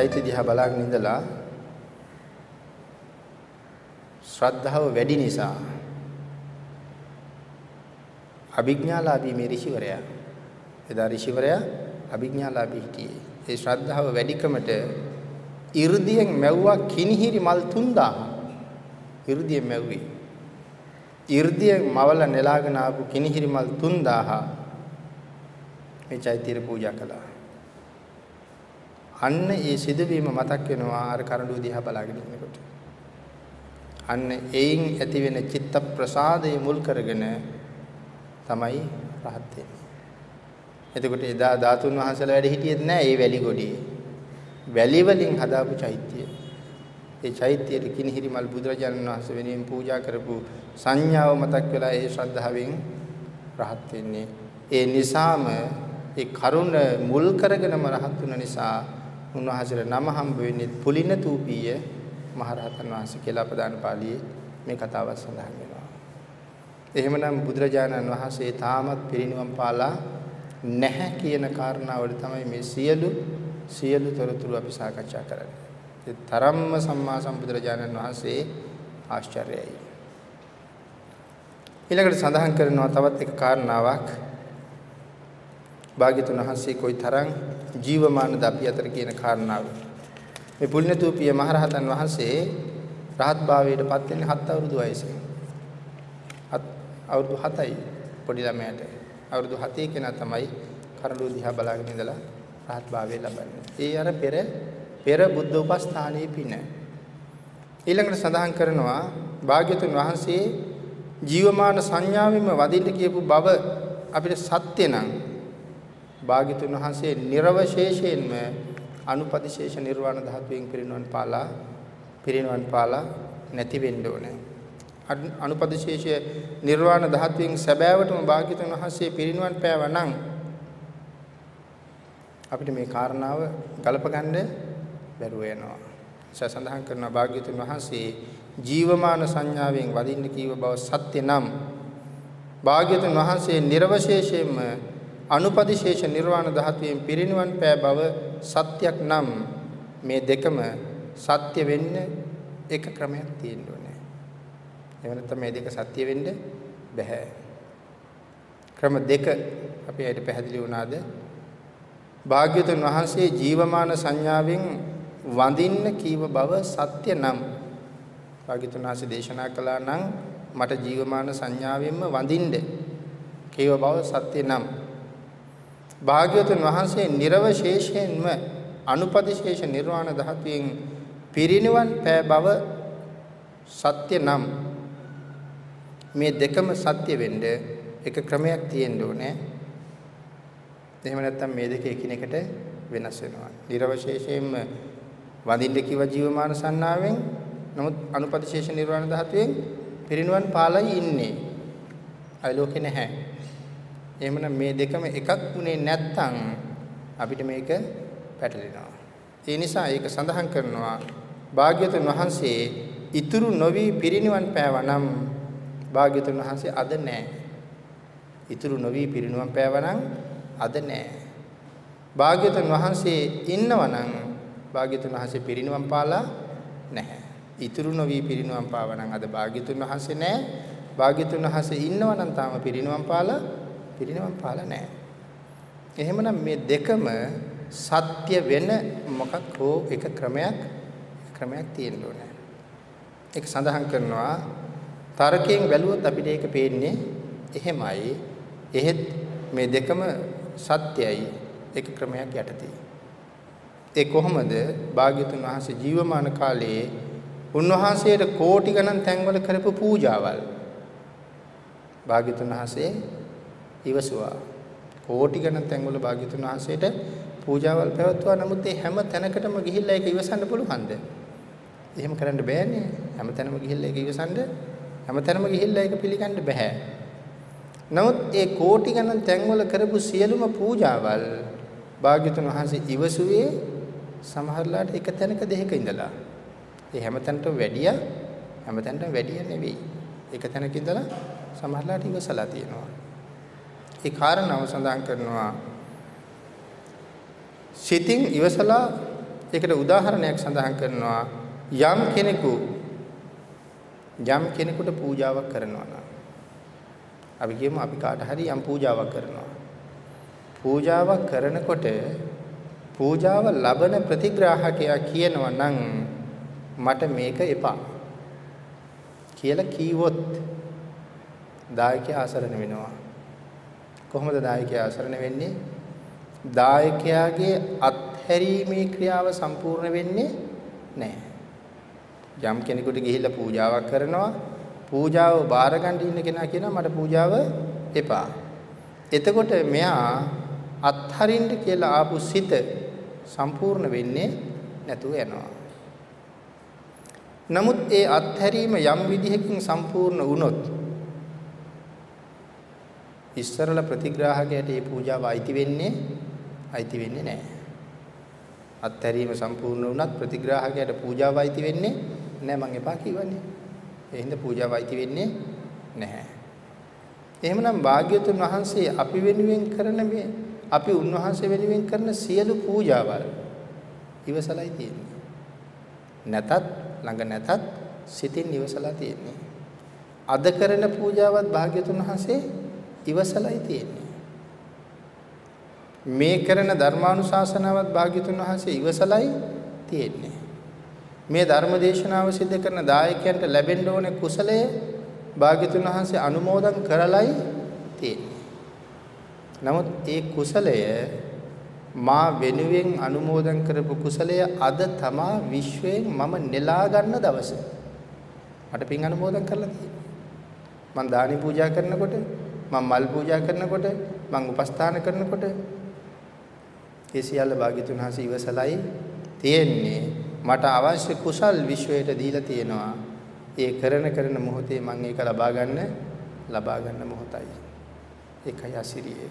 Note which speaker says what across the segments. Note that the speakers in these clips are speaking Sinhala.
Speaker 1: චෛත්‍ය දිහා බලාගෙන ඉඳලා ශ්‍රද්ධාව වැඩි නිසා අභිඥාලාභී මේ ඍෂිවරයා එදා ඍෂිවරයා අභිඥාලාභී හිටියේ. ඒ ශ්‍රද්ධාව වැඩිකමට 이르දියෙන් මැව්වා කිනිහිරි මල් 3000 이르දියෙන් මැව්වේ. 이르දියෙන් මවල නෙලාගෙන ආපු කිනිහිරි මල් 3000 මේ චෛත්‍යය පූජා කළා. අන්න ඒ සිදුවීම මතක් වෙනවා අර කරඬුව දිහා බලාගෙන ඉන්නකොට අන්න එයින් ඇතිවෙන චිත්ත ප්‍රසාදය මුල් කරගෙන තමයි රහත් වෙන්නේ. එතකොට එදා ධාතුන් වහන්සේලා වැඩ හිටියෙත් නෑ ඒ වැලි ගොඩේ. වැලි වලින් හදාපු චෛත්‍යය. ඒ චෛත්‍යයට කිනිහිරි මල් බුදුරජාණන් වහන්සේ වෙනුවෙන් පූජා කරපු සංඥාව මතක් වෙලා ඒ ශ්‍රද්ධාවෙන් රහත් වෙන්නේ. ඒ නිසාම ඒ කරුණ මුල් කරගෙනම රහත් වුණ නිසා උන්වහන්සේට නම හම්බ වෙන්නේ පුලින තූපීය මහරහතන් වහන්සේ කියලා අපදාන පාළියේ මේ කතාව සඳහන් වෙනවා. එහෙමනම් බුදුරජාණන් වහන්සේ තාමත් පිරිනිවන් පාලා නැහැ කියන කාරණාවල තමයි මේ සියලු සියලු තොරතුරු අපි සාකච්ඡා කරන්නේ. ඒ තරම්ම සම්මා සම්බුදුරජාණන් වහන්සේ ආශ්චර්යයි. ඊළඟට සඳහන් කරනවා තවත් එක කාරණාවක්. භාග්‍යතුන් වහන්සේ කොයි තරම් ජීවමානද අපි අතර කියන කාරණාව. මේ පුණ්‍යතූපිය මහරහතන් වහන්සේ රහත් භාවයට පත් වෙන්නේ 7 අවුරුදු වයසේ. අවුරුදු 7යි පොඩි ළමයාට. අවුරුදු 7 කෙනා තමයි කරඬු දිහා බලාගෙන ඉඳලා රහත් භාවය ලබන්නේ. ඒ අර පෙර පෙර බුද්ධ උපස්ථානයේ පින. ඊළඟට සඳහන් කරනවා භාග්‍යතුන් වහන්සේ ජීවමාන සංඥාවෙම වදින්න කියපු බව අපිට සත්‍ය නම් භාග්‍යතුන් වහන්සේ නිර්වශේෂයෙන්ම අනුපදිශේෂ නිර්වාණ ධාතුවෙන් පිරිනවන් පාලා පිරිනවන් පාලා නැති වෙන්න ඕනේ. අනුපදිශේෂ නිර්වාණ ධාතුවෙන් සැබෑවටම භාග්‍යතුන් වහන්සේ පිරිනවන් පෑවා නම් අපිට මේ කාරණාව ගලපගන්න බැරුව යනවා. සසඳහන් කරන භාග්‍යතුන් වහන්සේ ජීවමාන සංඥාවෙන් වදින්න කීව බව සත්‍ය නම් භාග්‍යතුන් වහන්සේ නිර්වශේෂයෙන්ම අනුපදිශේෂ නිර්වාණ ධාතුවෙන් පිරිනිවන් පෑ බව සත්‍යක් නම් මේ දෙකම සත්‍ය වෙන්න එක ක්‍රමයක් තියෙන්න ඕනේ. එහෙම නැත්නම් මේ දෙක සත්‍ය වෙන්න බෑ. ක්‍රම දෙක අපි ඇයිට පැහැදිලි වුණාද? භාග්‍යතුන් වහන්සේ ජීවමාන සංඥාවෙන් වඳින්න කීව බව සත්‍ය නම් භාග්‍යතුන් වහන්සේ දේශනා කළා නම් මට ජීවමාන සංඥාවෙන්ම වඳින්න කීව බව සත්‍ය නම් භාග්‍යවතුන් වහන්සේ නිර්වශේෂයෙන්ම අනුපදිශේෂ නිර්වාණ ධාතුවෙන් පිරිනිවන් පෑ බව සත්‍ය නම් මේ දෙකම සත්‍ය වෙන්න එක ක්‍රමයක් තියෙන්න ඕනේ. එහෙම නැත්නම් මේ දෙක එකිනෙකට වෙනස් වෙනවා. නිර්වශේෂයෙන්ම වඳින්න කිව ජීවමාන සන්නාවෙන් නමුත් අනුපදිශේෂ නිර්වාණ ධාතුවෙන් පිරිනිවන් පාලයි ඉන්නේ. අය ලෝකේ නැහැ. එහෙමනම් මේ දෙකම එකක් වුණේ නැත්තම් අපිට මේක පැටලෙනවා. ඒ නිසා ඒක සඳහන් කරනවා භාග්‍යතුන් වහන්සේ ඉතුරු නොවි පිරිනිවන් පෑවා නම් භාග්‍යතුන් වහන්සේ අද නැහැ. ඉතුරු නොවි පිරිනිවන් පෑවා නම් අද නැහැ. භාග්‍යතුන් වහන්සේ ඉන්නවා නම් භාග්‍යතුන් වහන්සේ පිරිනිවන් පාලා නැහැ. ඉතුරු නොවි පිරිනිවන් පාවා නම් අද භාග්‍යතුන් වහන්සේ නැහැ. භාග්‍යතුන් වහන්සේ ඉන්නවා නම් තාම පිරිනිවන් පාලා පිරිනවම් පාලා නැහැ. එහෙමනම් මේ දෙකම සත්‍ය වෙන මොකක් හෝ එක ක්‍රමයක් ක්‍රමයක් තියෙන්න ඕනේ. ඒක සඳහන් කරනවා තර්කයෙන් බැලුවොත් අපිට ඒක පේන්නේ එහෙමයි. එහෙත් මේ දෙකම සත්‍යයි එක ක්‍රමයක් යටතේ. ඒ කොහොමද භාග්‍යතුන් වහන්සේ ජීවමාන කාලයේ උන්වහන්සේට කෝටි ගණන් තැන්වල කරපු පූජාවල් භාග්‍යතුන් වහන්සේ ඉවසුවා. කෝටි ගණන් තැන්වල භාග්‍යතුන් වහන්සේට පූජාවල් පැවැත්වුවා. නමුත් ඒ හැම තැනකටම ගිහිල්ලා ඒක ඉවසන්න පුළුවන්ද? එහෙම කරන්න බෑනේ. හැම තැනම ගිහිල්ලා ඒක ඉවසන්න හැම තැනම ගිහිල්ලා ඒක පිළිගන්න බෑ. නමුත් ඒ කෝටි ගණන් තැන්වල කරපු සියලුම පූජාවල් භාග්‍යතුන් වහන්සේ ඉවසුවේ සමහරලාට එක තැනක දෙහික ඉඳලා. ඒ හැම තැනටම වැඩිය හැම තැනටම වැඩිය නෙවෙයි. එක තැනක ඉඳලා සමහරලාට ඉවසලා තියෙනවා. ඒ කාරණාව සඳහන් කරනවා සිතින් ඉවසලා ඒකට උදාහරණයක් සඳහන් කරනවා යම් කෙනෙකු යම් කෙනෙකුට පූජාවක් කරනවා නම් අපි කියමු අපි කාට හරි යම් පූජාවක් කරනවා. පූජාවක් කරනකොට පූජාව ලබන ප්‍රතිග්‍රාහකයා කියනවා නම් මට මේක එපා කියලා කීවොත් දායකයා අසරණ වෙනවා. කොහොමද දායකයා අසරණ වෙන්නේ? දායකයාගේ අත්හැරීමේ ක්‍රියාව සම්පූර්ණ වෙන්නේ නැහැ. යම් කෙනෙකුට ගිහිල්ලා පූජාවක් කරනවා පූජාව බාර ගන්න ඉන්න කෙනා කියනවා මට පූජාව එපා. එතකොට මෙයා අත්හරින්න කියලා ආපු සිත සම්පූර්ණ වෙන්නේ නැතුව යනවා. නමුත් ඒ අත්හැරීම යම් විදිහකින් සම්පූර්ණ වුණොත් ඉස්සරල ප්‍රතිග්‍රාහකයට මේ පූජාව අයිති වෙන්නේ අයිති වෙන්නේ නැහැ. අත්හැරීම සම්පූර්ණ වුණත් ප්‍රතිග්‍රාහකයට පූජාව අයිති වෙන්නේ නැහැ මං එපා කිව්වනේ. ඒ හින්දා පූජාව අයිති වෙන්නේ නැහැ. එහෙමනම් භාග්‍යවතුන් වහන්සේ අපි වෙනුවෙන් කරන මේ අපි උන්වහන්සේ වෙනුවෙන් කරන සියලු පූජාවල් ඉවසලයි තියෙන්නේ. නැතත් ළඟ නැතත් සිතින් ඉවසලා තියෙන්නේ. අද කරන පූජාවත් භාග්‍යවතුන් වහන්සේ ඉවසලයි තියෙන්නේ. මේ කරන ධර්මානුශාසනාවත් භාග්‍යතුන් වහන්සේ ඉවසලයි තියෙන්නේ. මේ ධර්ම දේශනාව සිදු කරන දායකයන්ට ලැබෙන්න ඕනේ කුසලය භාග්‍යතුන් වහන්සේ අනුමෝදන් කරලයි තියෙන්නේ. නමුත් ඒ කුසලය මා වෙනුවෙන් අනුමෝදන් කරපු කුසලය අද තමා විශ්වයෙන් මම නෙලා ගන්න දවස. මට පින් අනුමෝදන් කරලා තියෙනවා. මම දානි පූජා කරනකොට, මම මල් පූජා කරනකොට, මම උපස්ථාන කරනකොට ඒ සියල්ල භාග්‍යතුන් වහන්සේ ඉවසලයි තියෙන්නේ. මට අවශ්‍ය කුසල් විශ්වයට දීලා තියෙනවා. ඒ කරන කරන මොහොතේ මම ඒක ලබා ගන්න ලබා ගන්න මොහොතයි. ඒකයි අසිරියේ.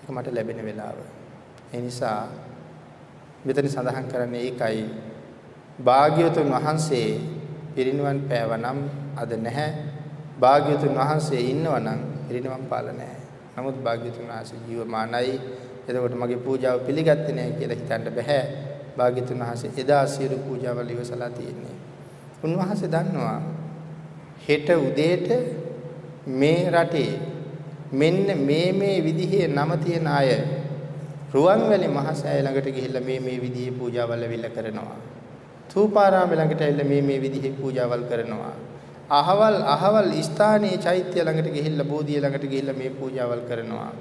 Speaker 1: ඒක මට ලැබෙන වෙලාව. ඒ නිසා මෙතන සඳහන් කරන්නේ ඒකයි. භාග්‍යවතුන් වහන්සේ පිරිනිවන් පෑවනම් අද නැහැ. භාග්‍යවතුන් වහන්සේ ඉන්නවනම් පිරිනිවන් පාල නැහැ. නමුත් භාග්‍යවතුන් වහන්සේ ජීවමානයි. එතකොට මගේ පූජාව පිළිගත්තේ නැහැ කියලා හිතන්න බෑ. භාග්‍යතුන් වහන්සේ එදා සියලු පූජාවල් ඉවසලා තියෙන්නේ. උන්වහන්සේ දන්නවා හෙට උදේට මේ රටේ මෙන්න මේ මේ විදිහේ නම තියෙන අය රුවන්වැලි මහසෑය ළඟට ගිහිල්ලා මේ මේ විදිහේ පූජාවල් ඇවිල්ලා කරනවා. තූපාරාම ළඟට ඇවිල්ලා මේ මේ විදිහේ පූජාවල් කරනවා. අහවල් අහවල් ස්ථානයේ චෛත්‍ය ළඟට ගිහිල්ලා බෝධිය ළඟට ගිහිල්ලා මේ පූජාවල් කරනවා.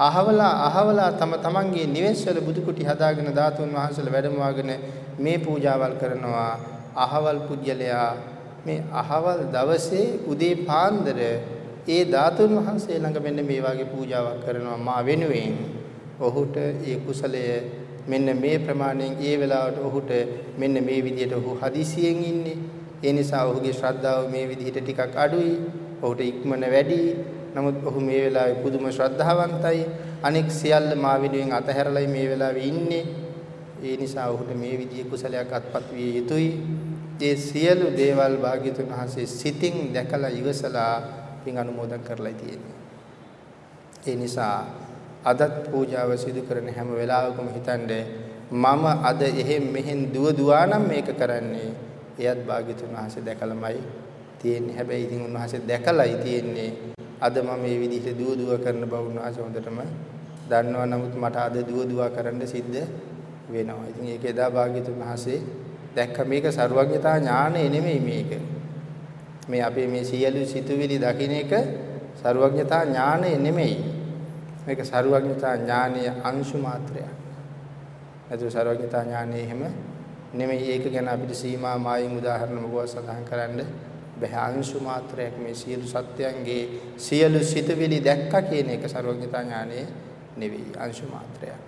Speaker 1: අහවලා අහවලා තම තමන්ගේ නිවෙස්වල බුදු කුටි හදාගෙන ධාතුන් වහන්සේලා වැඩමවාගෙන මේ පූජාවල් කරනවා. අහවල් පුජ්‍යලයා මේ අහවල් දවසේ උදේ පාන්දර ඒ ධාතුන් වහන්සේ ළඟ මෙන්න මේ වගේ පූජාවක් කරනවා මා වෙනුවෙන්. ඔහුට ඒ කුසලය මෙන්න මේ ප්‍රමාණයෙන් ඒ වෙලාවට ඔහුට මෙන්න මේ විදිහට ඔහු හදිසියෙන් ඉන්නේ. ඒ නිසා ඔහුගේ ශ්‍රද්ධාව මේ විදිහට ටිකක් අඩුයි ඔහුට ඉක්මන වැඩි නමුත් ඔහු මේ වෙලාවේ පුදුම ශ්‍රද්ධාවන්තයි. අනෙක් සියල්ල මා වෙනුවෙන් අතහැරලයි මේ වෙලාවේ ඉන්නේ. ඒ නිසා ඔහුට මේ විදිහේ කුසලයක් අත්පත් විය යුතුයි. ඒ සියලු දේවල් භාග්‍යතුන් වහන්සේ සිතින් දැකලා ඉවසලා පින් අනුමෝදන් කරලා තියෙන්නේ. ඒ නිසා අදත් පූජාව සිදු කරන හැම වෙලාවකම හිතන්නේ මම අද එහෙම් මෙහෙන් දුව දුවා නම් මේක කරන්නේ එයත් භාග්‍යතුන් වහන්සේ දැකලමයි තියෙන්නේ. හැබැයි ඉතින් උන්වහන්සේ දැකලයි තියෙන්නේ. අද මම මේ විදිහට දුව දුව කරන බව උන්වහන්සේ හොඳටම දන්නවා. නමුත් මට අද දුව දුව කරන්න සිද්ධ වෙනවා. ඉතින් ඒක එදා භාග්‍යතුන් වහන්සේ දැක්ක මේක ਸਰුවඥතා ඥානෙ නෙමෙයි මේක. මේ අපේ මේ සියලු සිතුවිලි දකින්න එක ਸਰුවඥතා ඥානෙ නෙමෙයි. මේක ਸਰුවඥතා ඥානීය අංශු මාත්‍රයක්. නැතු ਸਰුවඥතා ඥානෙ එහෙම නෙමෙයි. ඒක ගැන අපිට සීමා මායින් උදාහරණ මොකක්ද සඳහන් කරන්නේ බෑ අංශු මාත්‍රයක් මේ සියලු සත්‍යයන්ගේ සියලු සිතවිලි දැක්කා කියන එක ਸਰවඥතා ඥානයේ නෙවෙයි අංශු මාත්‍රයක්.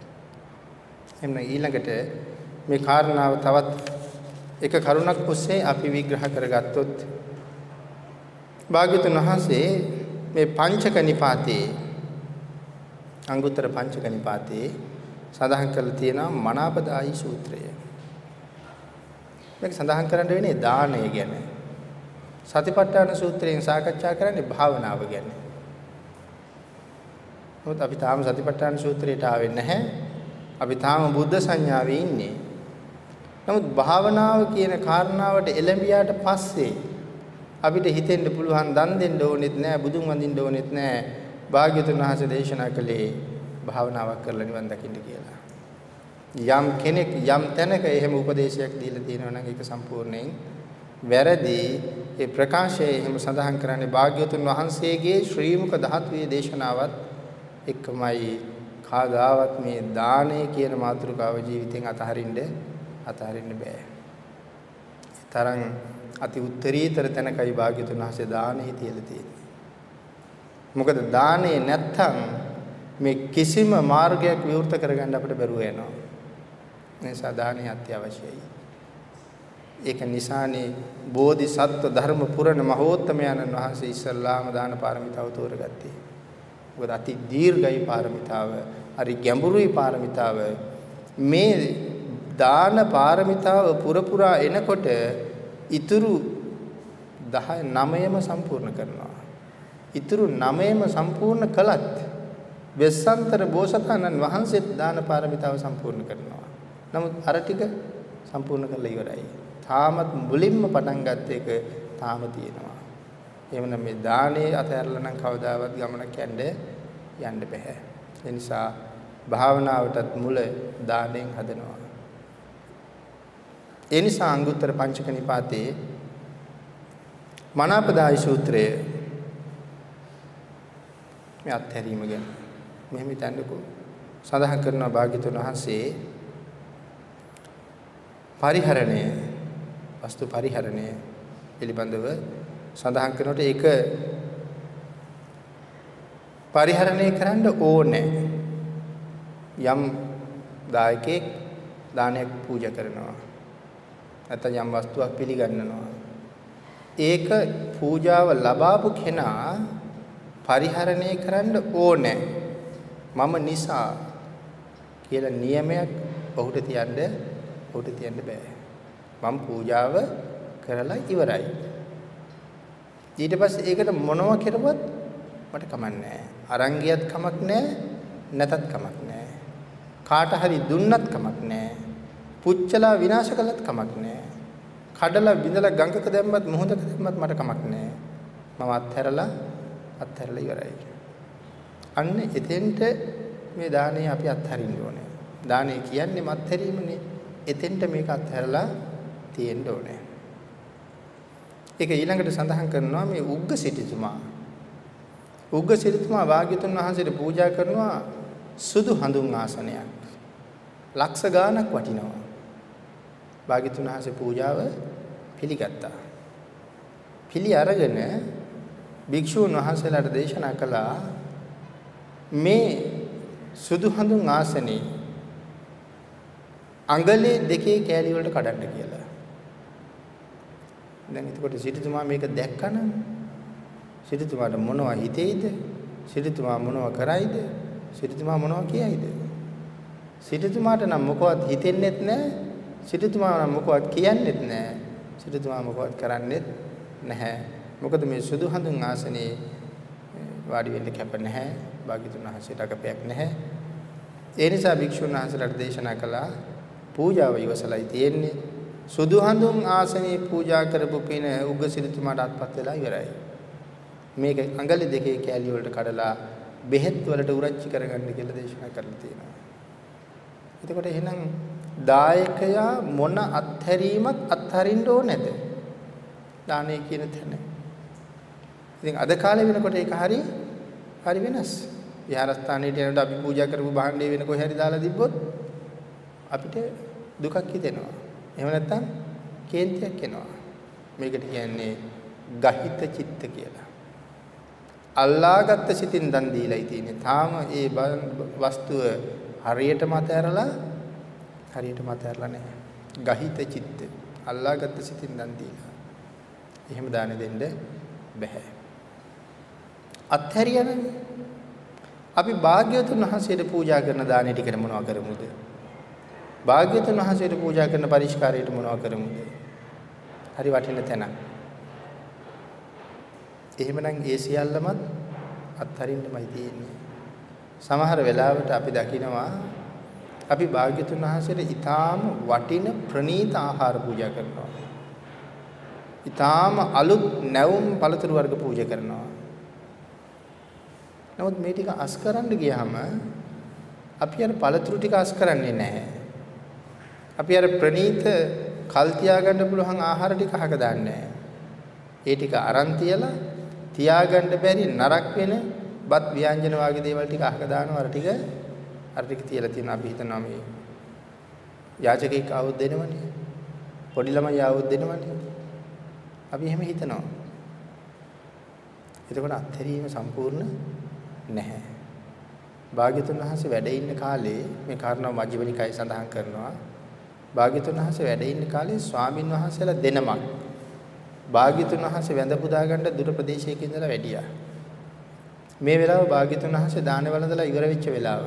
Speaker 1: එන්න ඊළඟට මේ කාරණාව තවත් එක කරුණක් ඔස්සේ අපි විග්‍රහ කරගත්තොත් භාග්‍යතුන් වහන්සේ මේ පංචක නිපාතේ අංගුත්තර පංචක නිපාතේ සඳහන් කරලා තියෙනවා මනාපදායි සූත්‍රය. මේක සඳහන් කරන්න වෙන්නේ දානය ගැන. සතිපට්ඨාන සූත්‍රයෙන් සාකච්ඡා කරන්නේ භාවනාව ගැන. මොකද අපි තාම සතිපට්ඨාන සූත්‍රයට ආවේ නැහැ. අපි තාම බුද්ධ සංඥාවේ ඉන්නේ. නමුත් භාවනාව කියන කාරණාවට එළඹියාට පස්සේ අපිට හිතෙන්න පුළුවන් දන් දෙන්න ඕනෙත් නෑ බුදුන් වඳින්න ඕනෙත් නෑ භාග්‍යතුන් වහන්සේ දේශනා කළේ භාවනාවක් කරලා නිවන් දකින්න කියලා. යම් කෙනෙක් යම් තැනක එහෙම උපදේශයක් දීලා තියෙනවා නම් ඒක සම්පූර්ණයෙන් වැරදි. ඒ ප්‍රකාශය එහෙම සඳහන් කරන්නේ භාග්‍යතුන් වහන්සේගේ ශ්‍රී මුක ධාතුවේ දේශනාවත් එක්කමයි කාගාවත් මේ දානය කියන මාතෘකාව ජීවිතෙන් අතහරින්න අතහරින්න බෑ. තරම් අති උත්තරීතර තැනකයි භාග්‍යතුන් වහන්සේ දානෙ තියලා තියෙන්නේ. මොකද දානේ නැත්තම් මේ කිසිම මාර්ගයක් විවෘත කරගන්න අපිට බැරුව යනවා. මේ සාදානේ අත්‍යවශ්‍යයි. ඒක නිසානේ බෝධිසත්ව ධර්ම පුරණ මහෝත්තමයන්න් වහන්සේ ඉස්සල්ලාම දාන පාරමිතාව තෝරගත්තේ. මොකද අති දීර්ඝයි පාරමිතාව, හරි ගැඹුරුයි පාරමිතාව. මේ දාන පාරමිතාව පුරපුරා එනකොට ඉතුරු 10 9ම සම්පූර්ණ කරනවා. ඉතුරු 9ම සම්පූර්ණ කළත් වෙස්සන්තර බෝසතාණන් වහන්සේත් දාන පාරමිතාව සම්පූර්ණ කරනවා. නමුත් අර ටික සම්පූර්ණ කරලා ඉවරයි. තාමත් මුලින්ම පටන් ගත්ත එක තාම තියෙනවා. එහෙමනම් මේ දානේ අතහැරලා නම් කවදාවත් ගමනක් යන්න යන්න බෑ. ඒ නිසා භාවනාවටත් මුල දාණයෙන් හදනවා. ඒ නිසා අංගුත්තර පංචක නිපාතේ මනාපදායි සූත්‍රය මේ අත්හැරීම ගැන මෙහෙම හිතන්නකෝ සඳහන් කරනවා භාග්‍යතුන් වහන්සේ පරිහරණය වස්තු පරිහරණය පිළිබඳව සඳහන් කරනකොට ඒක පරිහරණය කරන්න ඕනේ. යම් දායකෙක් දානයක් පූජා කරනවා. නැත්නම් යම් වස්තුවක් පිළිගන්නනවා ඒක පූජාව ලබාපු කෙනා පරිහරණය කරන්න ඕනේ. මම නිසා කියලා නියමයක් ඔහුට තියන්න ඔහුට තියන්න බෑ මම පූජාව කරලා ඉවරයි ඊට පස්සේ ඒකට මොනව කෙරුවත් මට කමක් නැහැ අරන් ගියත් කමක් නැහැ නැතත් කමක් නැහැ කාට හරි දුන්නත් කමක් නැහැ පුච්චලා විනාශ කළත් කමක් නැහැ. කඩලා බිඳලා ගඟක දැම්මත් මොහොතක දැම්මත් මට කමක් නැහැ. මම අත්හැරලා අත්හැරලා ඉවරයි. අන්න එතෙන්ට මේ දාණය අපි අත්හරින්න ඕනේ. දාණය කියන්නේ මත්හැරීමනේ. එතෙන්ට මේක අත්හැරලා තියෙන්න ඕනේ. ඒක ඊළඟට සඳහන් කරනවා මේ උග්ග සිටුතුමා. උග්ග සිටුතුමා වාග්යතුන් වහන්සේට පූජා කරනවා සුදු හඳුන් ආසනයක්. ලක්ෂ ගාණක් වටිනවා. භාග්‍යතුන් වහන්සේ පූජාව පිළිගත්තා. පිළි අරගෙන භික්ෂුන් වහන්සේලාට දේශනා කළා මේ සුදු හඳුන් ආසනේ අඟලේ දෙකේ කෑලි වලට කඩන්න කියලා. දැන් එතකොට සිටුතුමා මේක දැක්කනම් සිටුතුමාට මොනව හිතෙයිද? සිටුතුමා මොනව කරයිද? සිටුතුමා මොනව කියයිද? සිටුතුමාට නම් මොකවත් හිතෙන්නෙත් නැහැ සිටුතුමා නම් මොකවත් කියන්නෙත් නැහැ. සිටුතුමා මොකවත් කරන්නෙත් නැහැ. මොකද මේ සුදු හඳුන් ආසනේ වාඩි වෙන්න කැප නැහැ. භාග්‍යතුන් වහන්සේට අකපයක් නැහැ. ඒ නිසා භික්ෂුන් වහන්සේලාට දේශනා කළා පූජාව ඉවසලයි තියෙන්නේ. සුදු හඳුන් ආසනේ පූජා කරපු පින උග්ග සිටුතුමාට අත්පත් වෙලා ඉවරයි. මේක අඟලි දෙකේ කෑලි වලට කඩලා බෙහෙත් වලට උරච්චි කරගන්න කියලා දේශනා කරලා තියෙනවා. එතකොට එහෙනම් දායකයා මොන අත්හැරීමක් අත්හරින්න ඕනේද? දානේ කියන තැන. ඉතින් අද කාලේ වෙනකොට ඒක හරි හරි වෙනස්. විහාරස්ථානයේ යනකොට අපි පූජා කරපු භාණ්ඩේ වෙන කොහේ හරි දාලා තිබ්බොත් අපිට දුකක් හිතෙනවා. එහෙම නැත්නම් කේන්තියක් එනවා. මේකට කියන්නේ ගහිත චිත්ත කියලා. අල්ලාගත්ත සිතින් දන් දීලායි තියෙන්නේ. තාම ඒ වස්තුව හරියටම අතහැරලා හරියට මතහැරලා නැහැ. ගහිත චිත්ත. අල්ලාගත්ත සිතින් දන් දීලා. එහෙම දාන දෙන්න බෑ. අත්හැරියනම් අපි භාග්‍යවතුන් වහන්සේට පූජා කරන දානෙ ටිකට මොනව කරමුද? භාග්‍යවතුන් වහන්සේට පූජා කරන පරිස්කාරයට මොනව කරමුද? හරි වටින තැන. එහෙමනම් ඒ සියල්ලමත් අත්හරින්නමයි තියෙන්නේ. සමහර වෙලාවට අපි දකිනවා අපි භාග්‍යතුන් වහන්සේට ඊටාම වටින ප්‍රණීත ආහාර පූජා කරනවා. ඊටාම අලුත් නැවුම් පළතුරු වර්ග පූජා කරනවා. නමුත් මේ ටික අස් කරන්න ගියාම අපි අර පළතුරු ටික අස් කරන්නේ නැහැ. අපි අර ප්‍රණීත කල් තියාගන්න පුළුවන් ආහාර ටික අහක දාන්නේ ඒ ටික අරන් තියලා තියාගන්න බැරි නරක වෙන බත් ව්‍යංජන වගේ දේවල් ටික අහක දානවා. අර ටික අර ටික තියලා තියෙන අපි හිතනවා මේ යාචකෙක් ආවොත් දෙනවනේ. පොඩි ළමයි ආවොත් දෙනවනේ. අපි එහෙම හිතනවා. එතකොට අත්හැරීම සම්පූර්ණ නැහැ. භාග්‍යතුන් වහන්සේ වැඩ ඉන්න කාලේ මේ කාරණා මජ්ක්‍ධිමනිකයි සඳහන් කරනවා. භාග්‍යතුන් වහන්සේ වැඩ ඉන්න කාලේ ස්වාමින් වහන්සේලා දෙනමක් භාග්‍යතුන් වහන්සේ වැඳ පුදා ගන්න දුර ප්‍රදේශයක ඉඳලා වැඩියා. මේ වෙලාව භාග්‍යතුන් වහන්සේ දාන වළඳලා ඉවර වෙච්ච වෙලාව.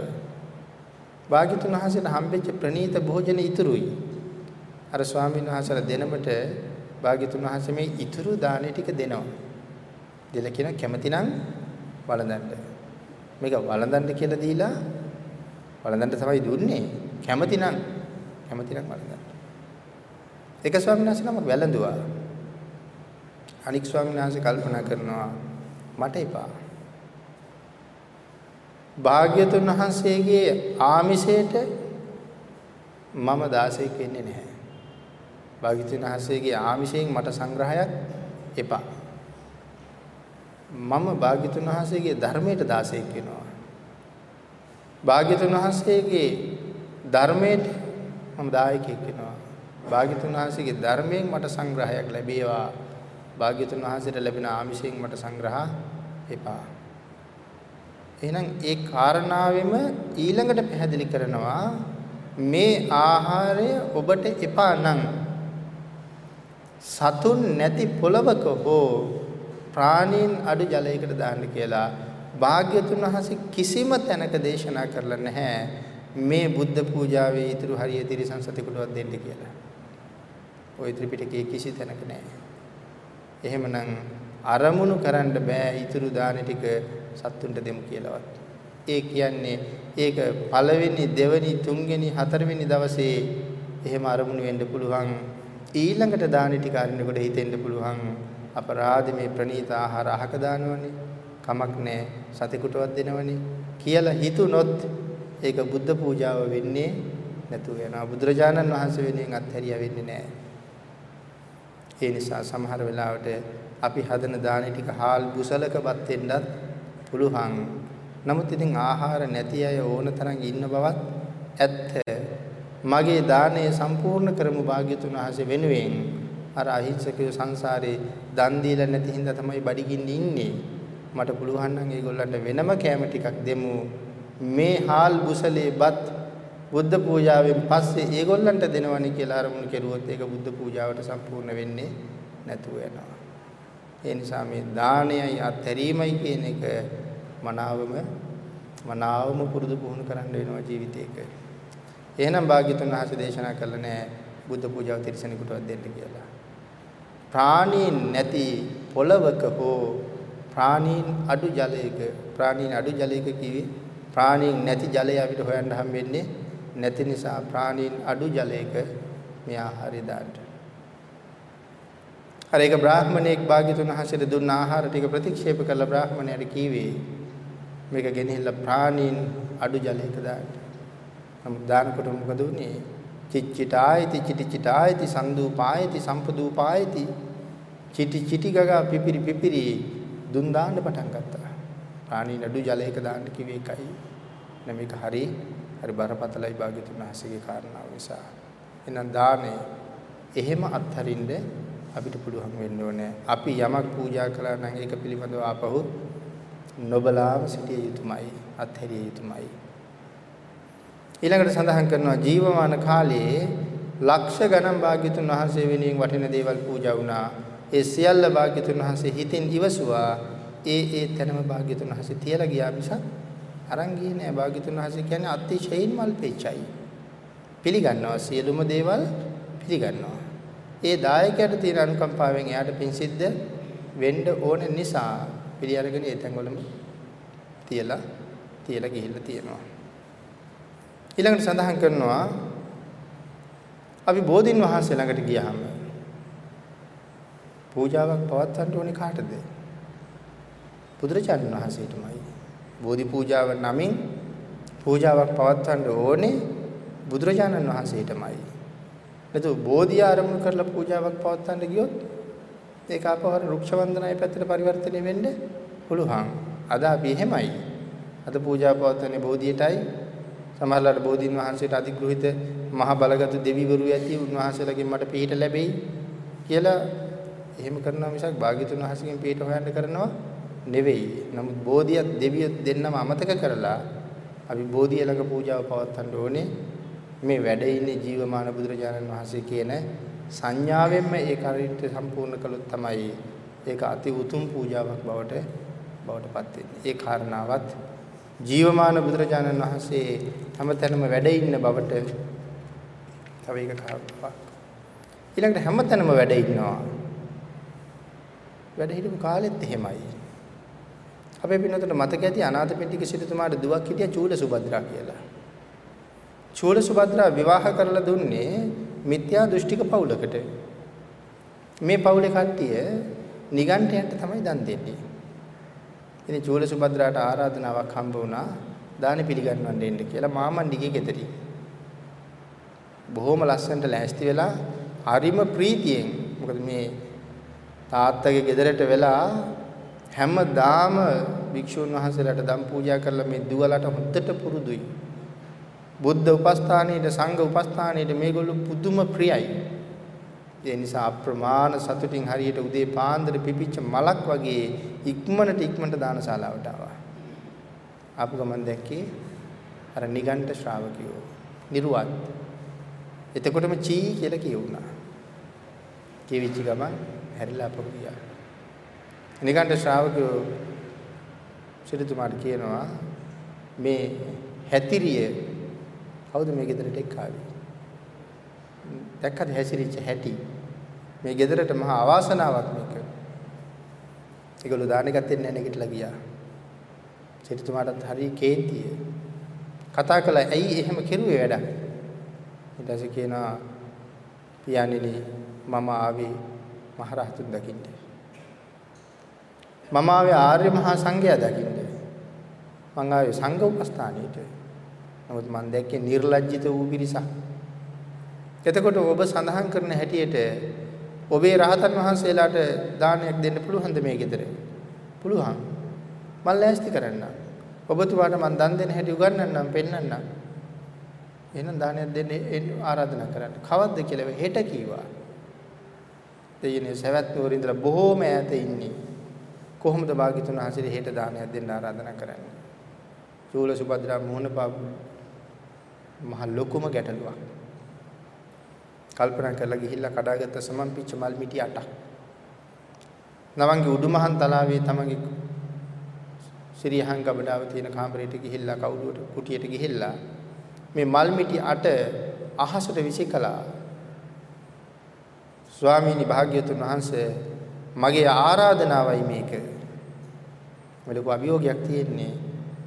Speaker 1: භාග්‍යතුන් වහන්සේට හම්බෙච්ච ප්‍රණීත භෝජන ඉතුරුයි. අර ස්වාමීන් වහන්සේලා දෙනමට භාග්‍යතුන් වහන්සේ මේ ඉතුරු දානේ ටික දෙනවා. දෙල කියන කැමතිනම් වළඳන්න. මේක වළඳන්න කියලා දීලා වළඳන්න තමයි දුන්නේ. කැමතිනම් කැමතිනම් වළඳන්න. එක ස්වාමීන් වහන්සේ නමක් වැළඳුවා. අනික් ස්වාමීන් වහන්සේ කල්පනා කරනවා මට එපා. භාග්‍යතුන් වහන්සේගේ ආමිෂයට මම දාසයෙක් වෙන්නේ නැහැ. භාග්‍යතුන් වහන්සේගේ ආමිෂයෙන් මට සංග්‍රහයක් එපා. මම භාග්‍යතුන් වහන්සේගේ ධර්මයට දාසයෙක් වෙනවා. භාග්‍යතුන් වහන්සේගේ ධර්මයට මම දායකයෙක් වෙනවා. භාග්‍යතුන් වහන්සේගේ ධර්මයෙන් මට සංග්‍රහයක් ලැබේවා. භාග්‍යතුන් වහන්සේට ලැබෙන ආමිෂයෙන් මට සංග්‍රහ එපා. එහෙනම් ඒ කාරණාවෙම ඊළඟට පැහැදිලි කරනවා මේ ආහාරය ඔබට එපා නම් සතුන් නැති පොළවක හෝ ප්‍රාණීන් අඩු ජලයකට දාන්න කියලා භාග්‍යතුන් වහන්සේ කිසිම තැනක දේශනා කරලා නැහැ මේ බුද්ධ පූජාවේ ඉතුරු හරිය තිරිසන් සතෙකුටවත් දෙන්න කියලා. ওই ත්‍රිපිටකයේ කිසි තැනක නැහැ. එහෙමනම් අරමුණු කරන්න බෑ ඉතුරු දාන ටික සත්තුන්ට දෙමු කියලාවත්. ඒ කියන්නේ ඒක පළවෙනි දෙවෙනි තුන්වෙනි හතරවෙනි දවසේ එහෙම අරමුණු වෙන්න පුළුවන් ඊළඟට දාන ටික අරිනකොට හිතෙන්න පුළුවන් අපරාධ මේ ප්‍රණීත ආහාර අහක දානවනේ කමක් නැහැ සතෙකුටවත් දෙනවනේ කියලා හිතුනොත් ඒක බුද්ධ පූජාව වෙන්නේ නැතුව යනවා. බුදුරජාණන් වහන්සේ වෙනුවෙන් අත්හැරියා වෙන්නේ නැහැ. ඒ නිසා සමහර වෙලාවට අපි හදන දානේ ටික හාල් බුසලකපත් වෙන්නත් පුළුවන්. නමුත් ඉතින් ආහාර නැති අය ඕන තරම් ඉන්න බවත් ඇත්ත. මගේ දාණය සම්පූර්ණ කරමු භාග්‍යතුන් වහන්සේ වෙනුවෙන්. අර අහිංසකයෝ සංසාරේ දන් දීලා නැති හින්දා තමයි බඩගින්න ඉන්නේ. මට පුළුවන් නම් ඒගොල්ලන්ට වෙනම කැම ටිකක් දෙමු. මේ හාල් බුසලේ බත් බුද්ධ පූජාවෙන් පස්සේ ඒගොල්ලන්ට දෙනවනේ කියලා අරමුණු කෙරුවොත් ඒක බුද්ධ පූජාවට සම්පූර්ණ වෙන්නේ නැතුව යනවා. ඒ නිසා මේ දානයයි අත්හැරීමයි කියන එක මනාවම මනාවම පුරුදු පුහුණු කරන්න වෙනවා ජීවිතේක. එහෙනම් භාග්‍යතුන් වහන්සේ දේශනා කළා නෑ බුද්ධ පූජාව තිරසනෙකුටවත් දෙන්න කියලා. ප්‍රාණීන් නැති පොළවක හෝ ප්‍රාණීන් අඩු ජලයක ප්‍රාණීන් අඩු ජලයක කිවි ප්‍රාණීන් නැති ජලය අපිට හොයන්න හම් වෙන්නේ නැති නිසා ප්‍රාණීන් අඩු ජලයක මේ ආහාරය දාන්න. අර ඒක බ්‍රාහමණයෙක් භාග්‍යතුන් හසෙට දුන්න ආහාර ටික ප්‍රතික්ෂේප කළ බ්‍රාහමණයට කීවේ මේක ගෙනහිල්ලා ප්‍රාණීන් අඩු ජලයක දාන්න. නමුත් දානකොට මොකද උනේ? චිච්චිටායති චිටිචිටායති සන්දුපායති සම්පදූපායති චිටි චිටි ගගා පිපිරි පිපිරි දුන් දාන්න පටන් ගත්තා. රාණි නඩු ජලයක දාන්න කිව්වේ එකයි. නැමේක හරි හරි බරපතලයි භාග්‍යතුන් වහන්සේගේ කාරණාව නිසා. එහෙනම් දානේ එහෙම අත්හරින්න අපිට පුළුවන් වෙන්න ඕනේ. අපි යමක් පූජා කළා නම් ඒක පිළිබඳව ආපහු නොබලාව සිටිය යුතුමයි. අත්හැරිය යුතුමයි. ඊළඟට සඳහන් කරනවා ජීවමාන කාලයේ ලක්ෂ ගණන් භාග්‍යතුන් වහන්සේ වෙනුවෙන් වටින දේවල් පූජා වුණා. ඒ සියල්ල භාග්‍යතුන් වහන්සේ හිතින් ඉවසුවා. ඒ ඒ තැනම භාග්‍යතුන් වහන්සේ තියලා ගියා මිසක් අරන් ගියේ නෑ. භාග්‍යතුන් වහන්සේ කියන්නේ අතිශයින් මල්පෙච්චයි. පිළිගන්නවා සියලුම දේවල් පිළිගන්නවා. ඒ දායකයට තියෙන අනුකම්පාවෙන් එයාට පින් සිද්ධ වෙන්න ඕන නිසා පිළි අරගෙන ඒ තැන්වලම තියලා තියලා ගිහිල්ලා තියෙනවා. ඊළඟට සඳහන් කරනවා අපි බෝධින් වහන්සේ ළඟට ගියාම පූජාවක් පවත්වන්න ඕනේ කාටද? බුදුරජාණන් වහන්සේටමයි. බෝධි පූජාව නමින් පූජාවක් පවත්වන්න ඕනේ බුදුරජාණන් වහන්සේටමයි. නැතු බෝධිය ආරම්භ කරලා පූජාවක් පවත්වන්න ගියොත් ඒක අපහර රුක්ෂ වන්දනාවේ පැත්තට පරිවර්තනය වෙන්න පුළුවන්. අද අපි එහෙමයි. අද පූජා පවත්වන්නේ බෝධියටයි. සමහරවිට බෝධීන් වහන්සේට අධිග්‍රහිත මහ බලගත් දෙවිවරු ඇති උන්වහන්සේලාගෙන් මට පිහිට ලැබෙයි කියලා එහෙම කරනවා මිසක් භාග්‍යතුන් වහන්සේගෙන් පිහිට හොයන්න කරනවා නෙවෙයි. නමුත් බෝධියත් දෙවියොත් දෙන්නම අමතක කරලා අපි බෝධිය ළඟ පූජාව පවත්වන්න ඕනේ. මේ වැඩ ඉන්නේ ජීවමාන බුදුරජාණන් වහන්සේ කියන සංඥාවෙන්ම ඒ කාර්යයට සම්පූර්ණ කළොත් තමයි ඒක අති උතුම් පූජාවක් බවට බවට පත් වෙන්නේ. ඒ කාරණාවත් ජීවමාන බුදුරජාණන් වහන්සේ හැමතැනම වැඩ ඉන්න බවට තව එක කාරණාවක්. ඊළඟට හැමතැනම වැඩ ඉන්නවා. වැඩ හිටපු කාලෙත් එහෙමයි. අපේ පින්නතට මතක ඇති අනාථපිණ්ඩික සිටුතුමාට දුවක් හිටියා චූල සුභද්‍රා කියලා. චූල සුභද්‍රා විවාහ කරලා දුන්නේ මිත්‍යා දෘෂ්ටික පවුලකට. මේ පවුලේ කට්ටිය නිගණ්ඨයන්ට තමයි දන් දෙන්නේ. ඉතින් චූල සුභද්‍රාට ආරාධනාවක් හම්බ වුණා දාන පිළිගන්නවන්න එන්න කියලා මාමණ්ඩිගේ ගෙදරින්. බොහොම ලස්සනට ලෑස්ති වෙලා හරිම ප්‍රීතියෙන් මොකද මේ තාත්තගේ ගෙදරට වෙලා හැමදාම භික්ෂුන් වහන්සේලාට දම් පූජා කරලා මේ දුවලට හොද්දට පුරුදුයි. බුද්ධ උපස්ථානයේට සංඝ උපස්ථානයේට මේගොල්ලෝ පුදුම ප්‍රියයි. ඒ නිසා අප්‍රමාණ සතුටින් හරියට උදේ පාන්දර පිපිච්ච මලක් වගේ ඉක්මනට ඉක්මනට දානශාලාවට ආවා. ආපු ගමන් දැක්කේ අර නිගණ්ඨ ශ්‍රාවකයෝ නිර්වත්. එතකොටම චී කියලා කියුණා. කියවිච්ච ගමන් හැරිලා අපහු ගියා. නිගණ්ඨ ශ්‍රාවකයෝ සිටුතුමාට කියනවා මේ හැතිරිය කවුද මේ ගෙදරට එක්ක ආවේ? දැක්කද හැසිරිච්ච හැටි? මේ ගෙදරට මහා අවාසනාවක් මේක. ඒගොල්ලෝ දාන ගත්තේ නැහැ නැගිටලා ගියා. සිටුතුමාටත් හරි කේන්තිය. කතා කළා ඇයි එහෙම කෙරුවේ වැඩ? ඊට පස්සේ කියනවා පියාණෙනි මම ආවේ මහරහතුන් දකින්න. මම ආවේ ආර්ය මහා සංඝයා දකින්න. මං ආවේ සංඝ උපස්ථානෙට. නමුත් මම දැක්කේ නිර්ලජ්ජිත වූ පිරිසක්. එතකොට ඔබ සඳහන් කරන හැටියට ඔබේ රහතන් වහන්සේලාට දානයක් දෙන්න පුළුවන්ද මේ ගෙදර? පුළුවන්. මම ලෑස්ති කරන්න. ඔබතුමාට මම දන් දෙන හැටි උගන්වන්නම් පෙන්වන්නම්. එහෙනම් දානයක් දෙන්න ආරාධනා කරන්න. කවද්ද කියලා හෙට කීවා. දෙයනේ සවැත් නුවර ඉඳලා බොහෝම ඈත ඉන්නේ. කොහොමද භාග්‍යතුන් වහන්සේට හෙට දානයක් දෙන්න ආරාධනා කරන්නේ? චූල සුභද්‍රා මොහොන පාපු මහ ලොකුම ගැටලුවක්. කල්පනා කරලා ගිහිල්ලා කඩාගත්ත සමම්පිච්ච මල් මිටි 8ක්. නවංගි උඩුමහන් තලාවේ තමගේ සිරියහන් ගබඩාව තියෙන කාමරයට ගිහිල්ලා කවුරුවට කුටියට ගිහිල්ලා මේ මල් මිටි 8 අහසට විසිකලා ස්වාමීනි භාග්‍යතුන් වහන්සේ මගේ ආරාධනාවයි මේක. මෙලොකු අභියෝගයක් තියෙන්නේ.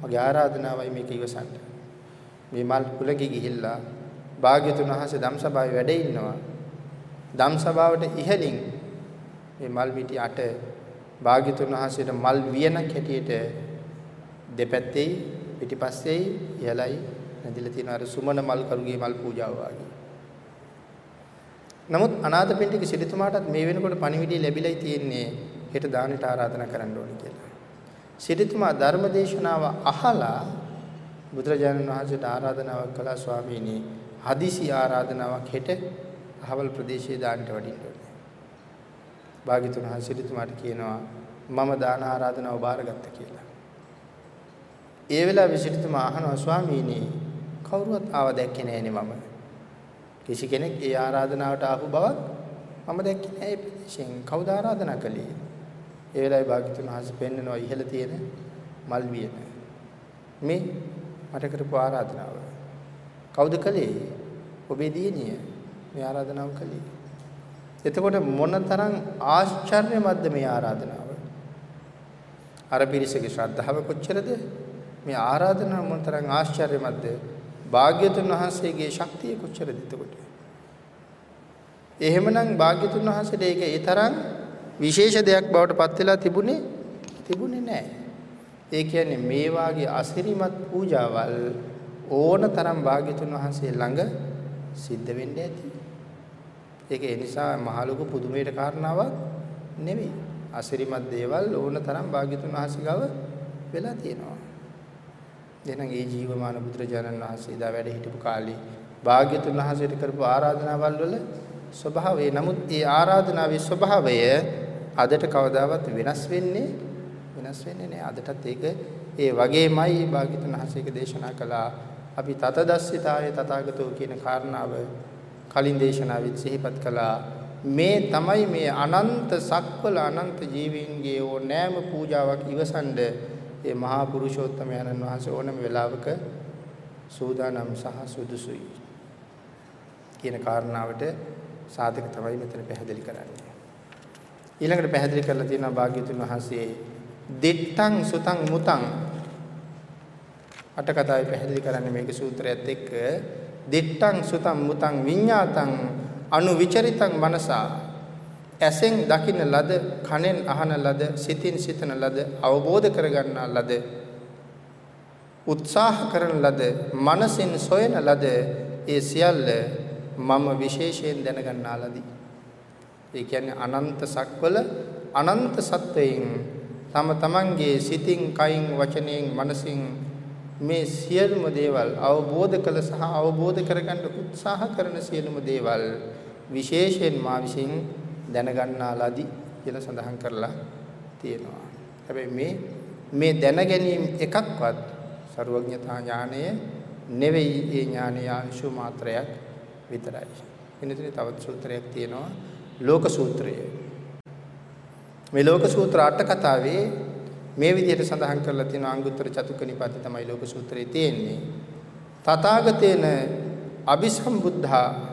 Speaker 1: මගේ ආරාධනාවයි මේක ඉවසන්න. මේ මල් කුලකේ ගිහිල්ලා භාග්‍යතුන් වහන්සේ ධම්සභාවේ වැඩ ඉන්නවා. ධම්සභාවට ඉහළින් මේ මල් මිටි අට භාග්‍යතුන් වහන්සේට මල් වියනක් හැටියට දෙපැත්තේ පිටිපස්සේ ඉහළයි නැදිලා තියෙන අර සුමන මල් කරුගේ මල් පූජාව වගේ. නමුත් අනාථපිණ්ඩික සිටුතුමාටත් මේ වෙනකොට පණිවිඩය ලැබිලයි තියෙන්නේ හෙට දානෙට ආරාධනා කරන්න ඕනේ කියලා. සිටුතුමා ධර්මදේශනාව අහලා බුදුරජාණන් වහන්සේට ආරාධනාවක් කළා ස්වාමීනි හදිසි ආරාධනාවක් හෙට අහවල් ප්‍රදේශයේ දාන්නට වඩින්න ඕනේ. භාග්‍යතුන් වහන්සේතුමාට කියනවා මම දාන ආරාධනාව බාරගත්ත කියලා. ඒ වෙලාවේ සිටුතුමා අහනවා ස්වාමීනි කවුරුවත් ආව දැක්කේ නෑනේ මම. කිසි කෙනෙක් ඒ ආරාධනාවට ආපු බවක් මම දැක්කේ නෑ ඒ ප්‍රදේශයෙන්. කවුද ආරාධනා කළේ? ඒ වෙලාවේ භාග්‍යතුන් වහන්සේ පෙන්නනවා ඉහළ තියෙන මල් වියන. මේ මට කරපු ආරාධනාව. කවුද කළේ? ඔබේ දියණිය මේ ආරාධනාව කළේ. එතකොට මොනතරම් ආශ්චර්යමත්ද මේ ආරාධනාව? අර පිරිසගේ ශ්‍රද්ධාව කොච්චරද? මේ ආරාධනාව මොනතරම් ආශ්චර්යමත්ද? භාග්‍යතුන් වහන්සේගේ ශක්තිය කොච්චරද එතකොට? එහෙමනම් භාග්‍යතුන් වහන්සේට ඒක ඒ තරම් විශේෂ දෙයක් බවට පත් වෙලා තිබුණේ තිබුණේ නැහැ. ඒ කියන්නේ මේ වාගේ අසිරිමත් පූජාවල් ඕන තරම් භාග්‍යතුන් වහන්සේ ළඟ සිද්ධ වෙන්න ඇති. ඒක ඒ නිසා මහ ලොකු පුදුමයට කාරණාවක් නෙවෙයි. අසිරිමත් දේවල් ඕන තරම් භාග්‍යතුන් වහන්සේ ගාව වෙලා තියෙනවා. එහෙනම් ඒ ජීවමාන බුදුරජාණන් වහන්සේ දා වැඩ හිටපු කාලේ භාග්‍යතුන් වහන්සේට කරපු ආරාධනාවල් වල ස්වභාවය නමුත් ඒ ආරාධනාවේ ස්වභාවය අදට කවදාවත් වෙනස් වෙන්නේ වෙනස් වෙන්නේ නැහැ. අදටත් ඒක ඒ වගේමයි භාග්‍යතුන් වහන්සේක දේශනා කළා. අපි තතදස්සිතාය තථාගතෝ කියන කාරණාව කලින් දේශනාවෙත් සිහිපත් කළා. මේ තමයි මේ අනන්ත සක්වල අනන්ත ජීවීන්ගේ ඕනෑම පූජාවක් ඉවසන්ඩ ඒ මහා පුරුෂෝත්තමයන්න් වහන්සේ ඕනම වෙලාවක සූදානම් සහ සුදුසුයි කියන කාරණාවට සාධක තමයි මෙතන පැහැදිලි කරන්නේ. ඊළඟට පැහැදිලි කරලා තියෙනවා භාග්‍යතුන් වහන්සේ දිත්තං සුතං මුතං අට කතාවේ පැහැදිලි කරන්නේ මේක සූත්‍රයත් එක්ක දිත්තං සුතං මුතං විඤ්ඤාතං අනුවිචරිතං මනසා ඇසෙන් දකින ලද කනෙන් අහන ලද සිතින් සිතන ලද අවබෝධ කරගන්නා ලද උත්සාහ කරන ලද මනසින් සොයන ලද ඒ සියල්ල මම විශේෂයෙන් දැනගන්නා ලදී. ඒ කියන්නේ අනන්ත සක්වල අනන්ත සත්වයෙන් තම තමන්ගේ සිතින් කයින් වචනයෙන් මනසින් මේ සියලුම දේවල් අවබෝධ කළ සහ අවබෝධ කරගන්න උත්සාහ කරන සියලුම දේවල් විශේෂයෙන් මා විසින් දැනගන්නා ලදී කියලා සඳහන් කරලා තියෙනවා. හැබැයි මේ මේ දැන ගැනීම එකක්වත් ਸਰවඥතා ඥානය නෙවෙයි ඒ ඥානය අංශු මාත්‍රයක් විතරයි. එනිදි තවත් සූත්‍රයක් තියෙනවා ලෝක සූත්‍රය. මේ ලෝක සූත්‍ර අට කතාවේ මේ විදිහට සඳහන් කරලා තියෙන අංගුත්තර චතුක නිපාතේ තමයි ලෝක සූත්‍රයේ තියෙන්නේ. තථාගතේන අபிසම්බුද්ධා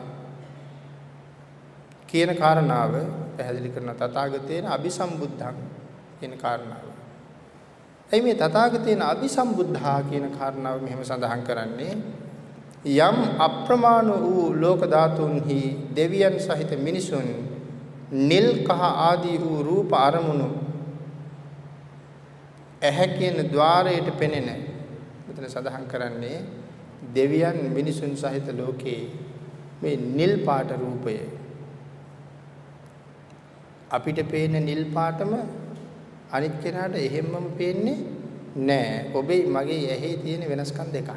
Speaker 1: කියන කාරණාව පැහැදිලි කරන තථාගතයන් අபிසම්බුද්ධං කියන කාරණාව. එයි මේ තථාගතයන් අபிසම්බුද්ධා කියන කාරණාව මෙහෙම සඳහන් කරන්නේ යම් අප්‍රමාණ වූ ලෝක ධාතුන්හි දෙවියන් සහිත මිනිසුන් නිල් කහ ආදී වූ රූප අරමුණු ඇහැ කියන ద్వාරයට පෙනෙන මෙතන සඳහන් කරන්නේ දෙවියන් මිනිසුන් සහිත ලෝකයේ මේ නිල් පාට රූපය අපිට පේන නිල් පාටම අනිත් කෙනාට එහෙම්මම පේන්නේ නෑ. ඔබේ මගේ ඇහි තියෙන වෙනස්කම් දෙකක්.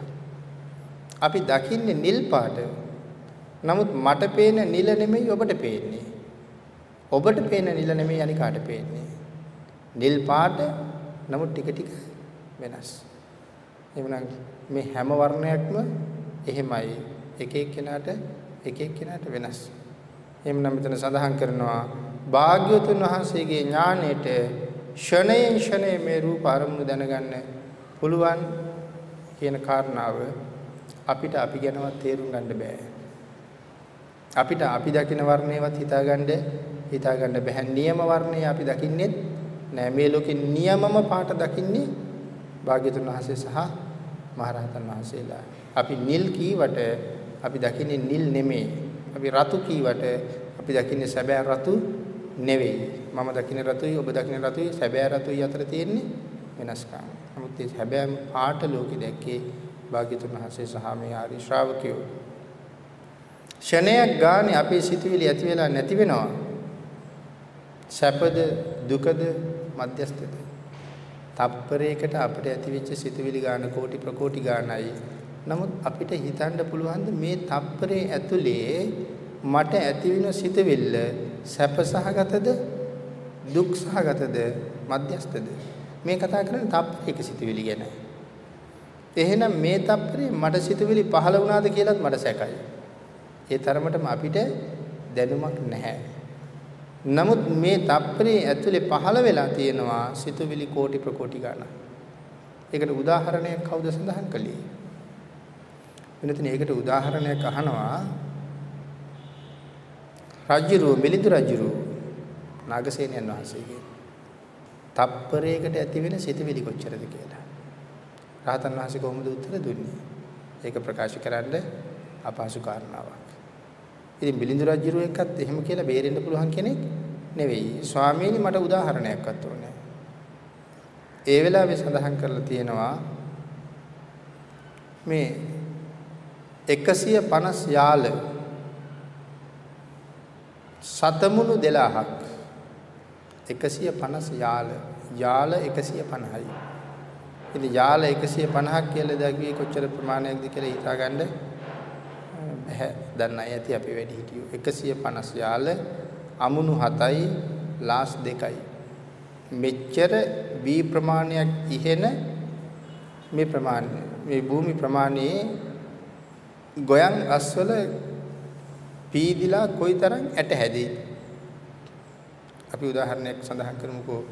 Speaker 1: අපි දකින්නේ නිල් පාට. නමුත් මට පේන නිල නෙමෙයි ඔබට පේන්නේ. ඔබට පේන නිල නෙමෙයි අනිකාට පේන්නේ. නිල් පාට නමුත් ටික ටික වෙනස්. එhmenan මේ හැම වර්ණයක්ම එහෙමයි. එක එක්කෙනාට එක එක්කෙනාට වෙනස්. එහෙමනම් මෙතන සඳහන් කරනවා භාග්‍යවතුන් වහන්සේගේ ඥාණයට ෂණයෙන් ෂණය මේ රූප අරමුණු දැනගන්න පුළුවන් කියන කාරණාව අපිට අපි ගැනවත් තේරුම් ගන්න බෑ. අපිට අපි දකින වර්ණේවත් හිතාගන්න හිතාගන්න බෑ. නියම වර්ණේ අපි දකින්නේ නෑ. මේ ලෝකේ නියමම පාට දකින්නේ භාග්‍යතුන් වහන්සේ සහ මහරහතන් වහන්සේලා. අපි නිල් කීවට අපි දකින්නේ නිල් නෙමෙයි. අපි රතු කීවට අපි දකින්නේ සැබෑ රතු නෙවෙයි. මම දකින රතුයි ඔබ දකින රතුයි සැබෑ රතුයි අතර තියෙන්නේ වෙනස්කම්. නමුත් ඒ හැබෑම පාට ලෝකෙ දැක්කේ භාග්‍යතුන් වහන්සේ සහ මේ ආරි ශ්‍රාවකයෝ. ෂණයක් ගානේ අපේ සිතුවිලි ඇති වෙලා නැති වෙනවා. සැපද දුකද මධ්‍යස්ථද තප්පරයකට අපිට ඇතිවෙච්ච සිතුවිලි ගාන කෝටි ප්‍රකෝටි ගානයි. නමුත් අපිට හිතන්න පුළුවන් මේ තප්පරේ ඇතුලේ මට ඇතිවෙන සිතුවිල්ල සැප සහගතද දුක් සහගතද මධ්‍යස්තද මේ කතා කරන්නේ තප්පරයක සිතුවිලි ගැන. එහෙනම් මේ තප්පරේ මට සිතුවිලි පහළ වුණාද කියලාත් මට සැකයි. ඒ තරමටම අපිට දැනුමක් නැහැ. නමුත් මේ තප්පරේ ඇතුලේ පහළ වෙලා තියෙනවා සිතුවිලි කෝටි ප්‍රකෝටි ගණන්. ඒකට උදාහරණයක් කවුද සඳහන් කළේ? වෙනතන ඒකට උදාහරණයක් අහනවා රජුරුව මිලිඳු රජුරුව නාගසේනයන් වහන්සේගේ තප්පරයකට ඇති වෙන සිතවිලි කොච්චරද කියලා. රහතන් වහන්සේ කොහොමද උත්තර දුන්නේ? ඒක ප්‍රකාශ කරන්න අපහසු කාරණාවක්. ඉතින් බිලිඳු රජුරු එක්කත් එහෙම කියලා බේරෙන්න පුළුවන් කෙනෙක් නෙවෙයි. ස්වාමීනි මට උදාහරණයක්වත් ඕනේ. ඒ වෙලාවේ සඳහන් කරලා තියෙනවා මේ 150 යාල සතමුණු 12ක් 150 යාල යාල 150යි. ඉතින් යාල 150ක් කියලා දැක්වි කොච්චර ප්‍රමාණයක්ද කියලා හිතාගන්න බෑ. දන්න අය ඇති අපි වැඩි හිටියෝ 150 යාල අමුණු 7යි ලාස් 2යි. මෙච්චර බී ප්‍රමාණයක් ඉහෙන මේ ප්‍රමාණය මේ භූමි ප්‍රමාණයේ ගොයන් අස්වල පීදිලා කොයිතරම් ඇට හැදේ අපි උදාහරණයක් සඳහන් කරමුකෝ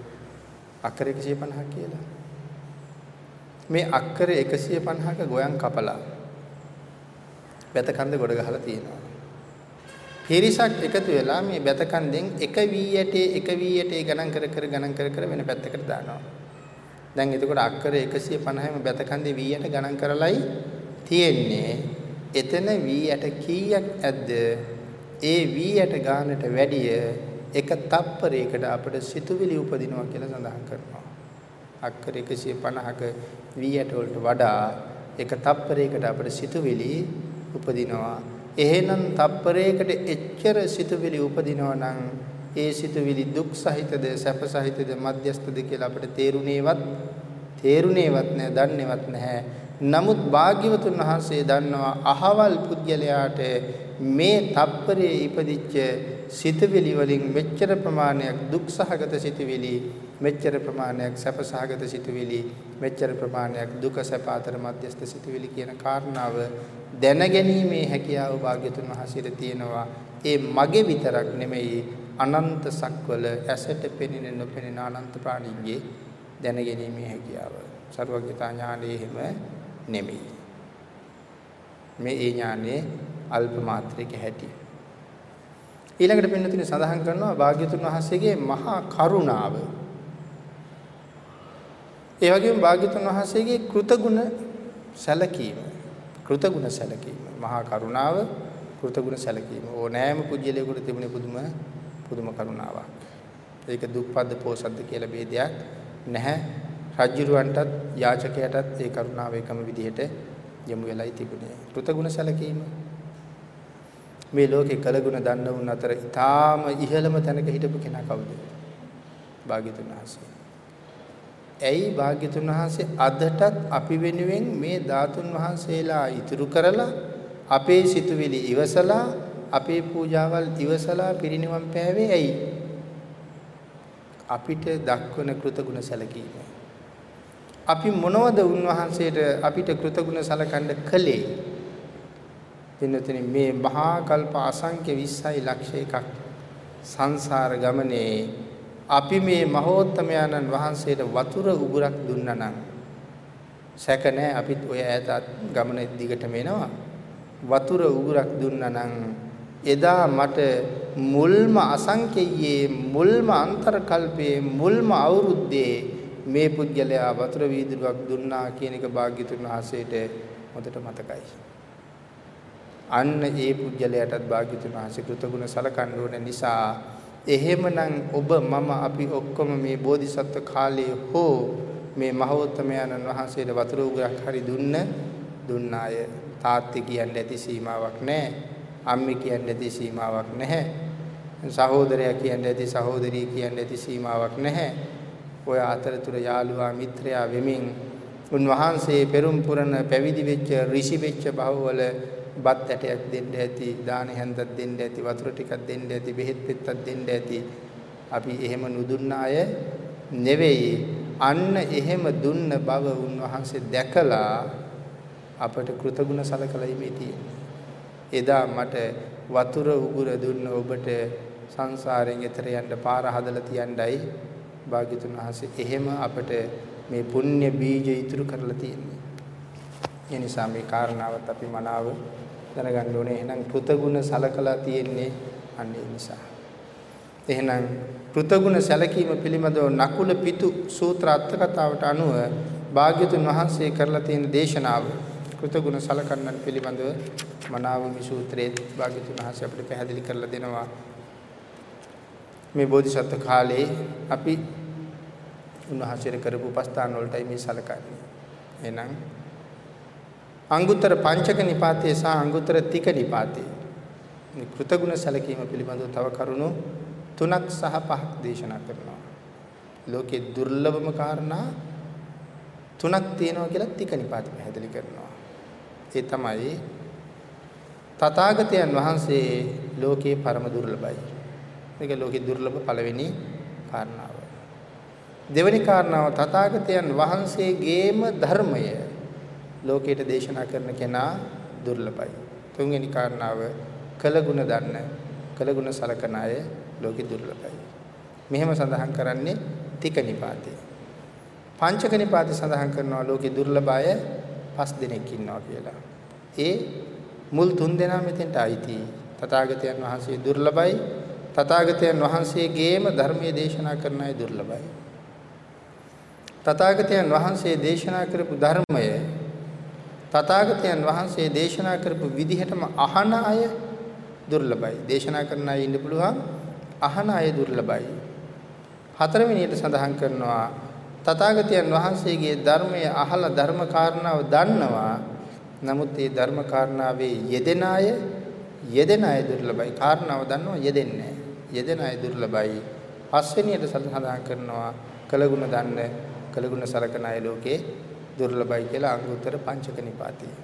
Speaker 1: අක්කර 150ක් කියලා මේ අක්කර 150ක ගොයන් කපලා බැත කන්ද ගොඩ ගහලා තියෙනවා. පිරිසක් එකතු වෙලා මේ බැත කන්දෙන් එක වී යටේ එක වී යටේ ගණන් කර කර ගණන් කර කර වෙන පැත්තකට දානවා. දැන් එතකොට අක්කර 150ම බැත කන්දේ වී යට ගණන් කරලයි තියෙන්නේ. එතන වී යට කීයක් ඇද්ද? ඒ වී යට ගානට වැඩිය එක තප්පරයකට අපිට සිතුවිලි උපදිනවා කියලා සඳහන් කරනවා. අක්කර 150ක වී යට වලට වඩා එක තප්පරයකට අපිට සිතුවිලි උපදිනවා. එහෙනම් තප්පරයකට එච්චර සිතුවිලි උපදිනවා නම් ඒ සිතුවිලි දුක් සහිතද සැප සහිතද මධ්‍යස්තද කියලා අපිට තේරුණේවත් තේරුණේවත් නැහැ දන්නේවත් නැහැ. නමුත් භාග්‍යවතුන් වහන්සේ දන්නවා අහවල් පුද්ගලයාට මේ තප්පරයේ ඉපදිච්ච සිතවිලි වලින් මෙච්චර ප්‍රමාණයක් දුක් සහගත සිතවිලි මෙච්චර ප්‍රමාණයක් සැප සහගත සිතවිලි මෙච්චර ප්‍රමාණයක් දුක සැප අතර මධ්‍යස්ථ සිතවිලි කියන කාරණාව දැනගැනීමේ හැකියාව භාග්‍යතුන් වහන්සේට තියෙනවා. ඒ මගේ විතරක් නෙමෙයි අනන්ත සක්වල ඇසට පෙනෙන නොපෙනෙන අනන්ත ප්‍රාණීන්ගේ දැනගැනීමේ හැකියාව. සර්වඥතා ඥානයේ හිම නෙමෙයි. මේ ඒ ඥානයේ අල්ප මාත්‍රික හැටි. ඊළඟට පින්නතුනි සඳහන් කරනවා භාග්‍යතුන් වහන්සේගේ මහා කරුණාව. ඒ වගේම භාග්‍යතුන් වහන්සේගේ කෘතගුණ සැලකීම. කෘතගුණ සැලකීම මහා කරුණාව කෘතගුණ සැලකීම ඕනෑම පුජ්‍යලයකට තිබුණේ පුදුම පුදුම කරුණාවක් ඒක දුක්පද්ද පෝසද්ද කියලා ભેදයක් නැහැ රජ්ජුරුවන්ටත් යාචකයටත් ඒ කරුණාව එකම විදිහට යොමු වෙලයි තිබුණේ කෘතගුණ සැලකීම මේ ලෝකේ කළගුණ දන්නවුන් අතර ඊටාම ඉහළම තැනක හිටපු කෙනා කවුද භාග්‍යතුන් වහන්සේ ඇයි භාග්‍යතුන් වහන්සේ අදටත් අපි වෙනුවෙන් මේ ධාතුන් වහන්සේලා ඉතුරු කරලා අපේ සිතුවිලි ඉවසලා අපේ පූජාවල් ඉවසලා පිරිනිවන් පෑවේ ඇයි? අපිට දක්වන කෘතගුණ සැලකීම. අපි මොනවද උන්වහන්සේට අපිට කෘතගුණ සැලකන්න කළේ? දිනතනි මේ මහා කල්ප අසංඛ්‍ය 20යි ලක්ෂ එකක් සංසාර ගමනේ අපි මේ මහෝත්තමයන්න් වහන්සේට වතුර උගුරක් දුන්නා නම් සැක නැහැ අපිත් ඔය ඈත ගමන දිගටම එනවා වතුර උගුරක් දුන්නා නම් එදා මට මුල්ම අසංකේයයේ මුල්ම අන්තර කල්පයේ මුල්ම අවුරුද්දේ මේ පුද්ගලයා වතුර වීදුරුවක් දුන්නා කියන එක භාග්‍යතුන් වහන්සේට හොඳට මතකයි. අන්න ඒ පුද්ගලයාටත් භාග්‍යතුන් වහන්සේ කෘතගුණ සලකන්න ඕන නිසා එහෙමනම් ඔබ මම අපි ඔක්කොම මේ බෝධිසත්ව කාලයේ හෝ මේ මහෞත්මයන්න් වහන්සේට වතුර උගරක් හරි දුන්න දුන්නාය තාත්තේ කියන්නේ ඇති සීමාවක් නැහැ අම්මේ කියන්නේ ඇති සීමාවක් නැහැ සහෝදරයා කියන්නේ ඇති සහෝදරිය කියන්නේ ඇති සීමාවක් නැහැ ඔය අතරතුර යාළුවා මිත්‍රයා වෙමින් උන්වහන්සේ පෙරම් පුරන පැවිදි වෙච්ච ඍෂි වෙච්ච භවවල බත් ඇටයක් දෙන්න ඇති, දාන හැන්දක් දෙන්න ඇති, වතුර ටිකක් දෙන්න ඇති, බෙහෙත් පෙත්තක් දෙන්න ඇති. අපි එහෙම නුදුන්න අය නෙවෙයි. අන්න එහෙම දුන්න බව උන්වහන්සේ දැකලා අපට කෘතගුණ සලකලා මේ තියෙන්නේ. එදා මට වතුර උගුර දුන්න ඔබට සංසාරයෙන් එතර යන්න පාර හදලා තියන්නයි භාග්‍යතුන් වහන්සේ එහෙම අපට මේ පුණ්‍ය බීජ ඉතුරු කරලා තියෙන්නේ. ඒ නිසා මේ කාරණාවත් අපි මනාව දැනගන්න ඕනේ. එහෙනම් කෘතගුණ සලකලා තියෙන්නේ අන්න ඒ නිසා. එහෙනම් කෘතගුණ සැලකීම පිළිබඳව නකුල පිතු සූත්‍ර අර්ථකථාවට අනුව භාග්‍යතුන් වහන්සේ කරලා තියෙන දේශනාව කෘතගුණ සලකන්නන් පිළිබඳව මනාව මේ සූත්‍රයේ භාග්‍යතුන් වහන්සේ අපිට පැහැදිලි කරලා දෙනවා. මේ බෝධිසත්ව කාලේ අපි උන්වහන්සේට කරපු උපස්ථාන වලටයි මේ සලකන්නේ. එහෙනම් අංගුත්තර පංචක නිපාතයේ සහ අංගුත්තර තික නිපාතයේ මේ කෘතගුණ සැලකීම පිළිබඳව තව කරුණු තුනක් සහ පහක් දේශනා කරනවා. ලෝකේ දුර්ලභම කාරණා තුනක් තියෙනවා කියලා තික නිපාත පැහැදිලි කරනවා. ඒ තමයි තථාගතයන් වහන්සේ ලෝකේ පරම දුර්ලභයි. මේක ලෝකේ දුර්ලභ පළවෙනි කාරණාව. දෙවෙනි කාරණාව තථාගතයන් වහන්සේගේම ධර්මය ලෝකයට දේශනා කරන කෙනා දුර්ලභයි. තුන්වෙනි කාරණාව කළගුණ දන්න කළගුණ සලකන අය ලෝකෙ දුර්ලභයි. මෙහෙම සඳහන් කරන්නේ තික නිපාතේ. පංචක නිපාතේ සඳහන් කරනවා ලෝකෙ දුර්ලභ අය පස් දෙනෙක් ඉන්නවා කියලා. ඒ මුල් තුන් දෙනා මෙතෙන්ට අයිති. තථාගතයන් වහන්සේ දුර්ලභයි. තථාගතයන් වහන්සේගේම ධර්මයේ දේශනා කරන අය දුර්ලභයි. තථාගතයන් වහන්සේ දේශනා කරපු ධර්මය තථාගතයන් වහන්සේ දේශනා කරපු විදිහටම අහන අය දුර්ලභයි. දේශනා කරන අය ඉන්න පුළුවන් අහන අය දුර්ලභයි. හතරවෙනියට සඳහන් කරනවා තථාගතයන් වහන්සේගේ ධර්මය අහලා ධර්ම කාරණාව දන්නවා. නමුත් මේ ධර්ම කාරණාවේ යෙදෙන අය යෙදෙන අය දුර්ලභයි. කාරණාව දන්නවා යෙදෙන්නේ යෙදෙන අය දුර්ලභයි. පස්වෙනියට සඳහන් කරනවා කළගුණ දන්න කළගුණ සලකන අය ලෝකේ දුර්ලභයි කියලා අංගුත්තර පංචක නිපාතේ.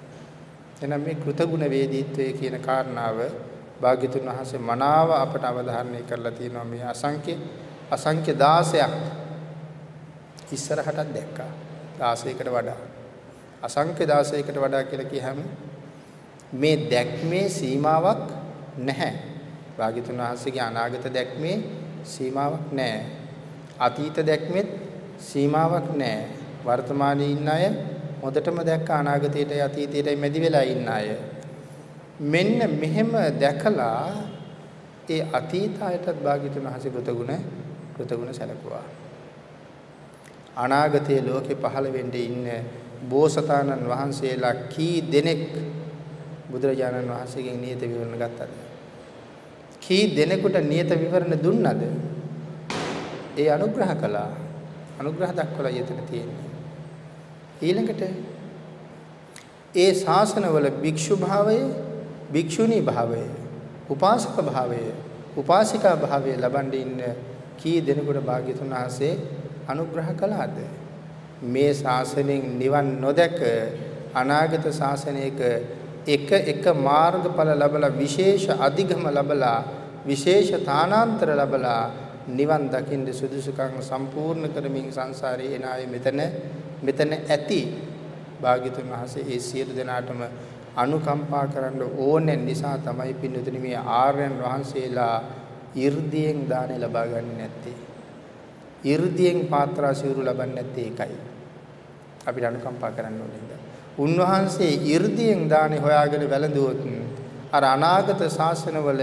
Speaker 1: එහෙනම් මේ කෘතගුණ වේදීත්වය කියන කාරණාව භාග්‍යතුන් වහන්සේ මනාව අපට අවධාරණය කරලා තියෙනවා මේ අසංඛ්‍ය අසංඛ්‍ය 16ක් ඉස්සරහටත් දැක්කා 16කට වඩා අසංඛ්‍ය 16කට වඩා කියලා කියහම මේ දැක්මේ සීමාවක් නැහැ භාග්‍යතුන් වහන්සේගේ අනාගත දැක්මේ සීමාවක් නැහැ. අතීත දැක්මෙත් සීමාවක් නැහැ. වර්තමානයේ ඉන්න අය හොඳටම දැක්ක අනාගතයටයි අතීතයටයි මැදි වෙලා ඉන්න අය. මෙන්න මෙහෙම දැකලා ඒ අතීත අයටත් භාග්‍යතුන් වහන්සේ කෘතගුණ කෘතගුණ සැලකුවා. අනාගතයේ ලෝකේ පහළ වෙන්නේ ඉන්න බෝසතාණන් වහන්සේලා කී දෙනෙක් බුදුරජාණන් වහන්සේගෙන් නියත විවරණ ගත්තද? කී දෙනෙකුට නියත විවරණ දුන්නද? ඒ අනුග්‍රහ කළා. අනුග්‍රහ දක්වලා යෙතන තියෙන්නේ. ඊළඟට ඒ ශාසනවල භික්ෂු භාවය, භික්ෂුණී භාවය, උපාසක භාවය, උපාසිකා භාවය ලබන්න ඉන්න කී දෙනෙකුට භාග්‍යතුන් වහන්සේ අනුග්‍රහ කළාද? මේ ශාසනයෙන් නිවන් නොදැක අනාගත ශාසනයක එක එක මාර්ගඵල ලැබලා විශේෂ අධිගම ලැබලා විශේෂ තානාන්තර ලැබලා නිවන් දකින්න සුදුසුකම් සම්පූර්ණ කරමින් සංසාරේ එන අය මෙතන මෙතන ඇති භාග්‍යතුන් වහන්සේ ඒ සියලු දෙනාටම අනුකම්පා කරන්න ඕනේ නිසා තමයි පින්නතුනි මේ ආර්යයන් වහන්සේලා 이르දියෙන් දානෙ ලබා ගන්නේ නැත්තේ. 이르දියෙන් පාත්‍රා සිවුරු ලබන්නේ නැත්තේ ඒකයි. අපිට අනුකම්පා කරන්න ඕනේ. උන්වහන්සේ 이르දියෙන් දානෙ හොයාගෙන වැළඳුවොත් අර අනාගත ශාසනවල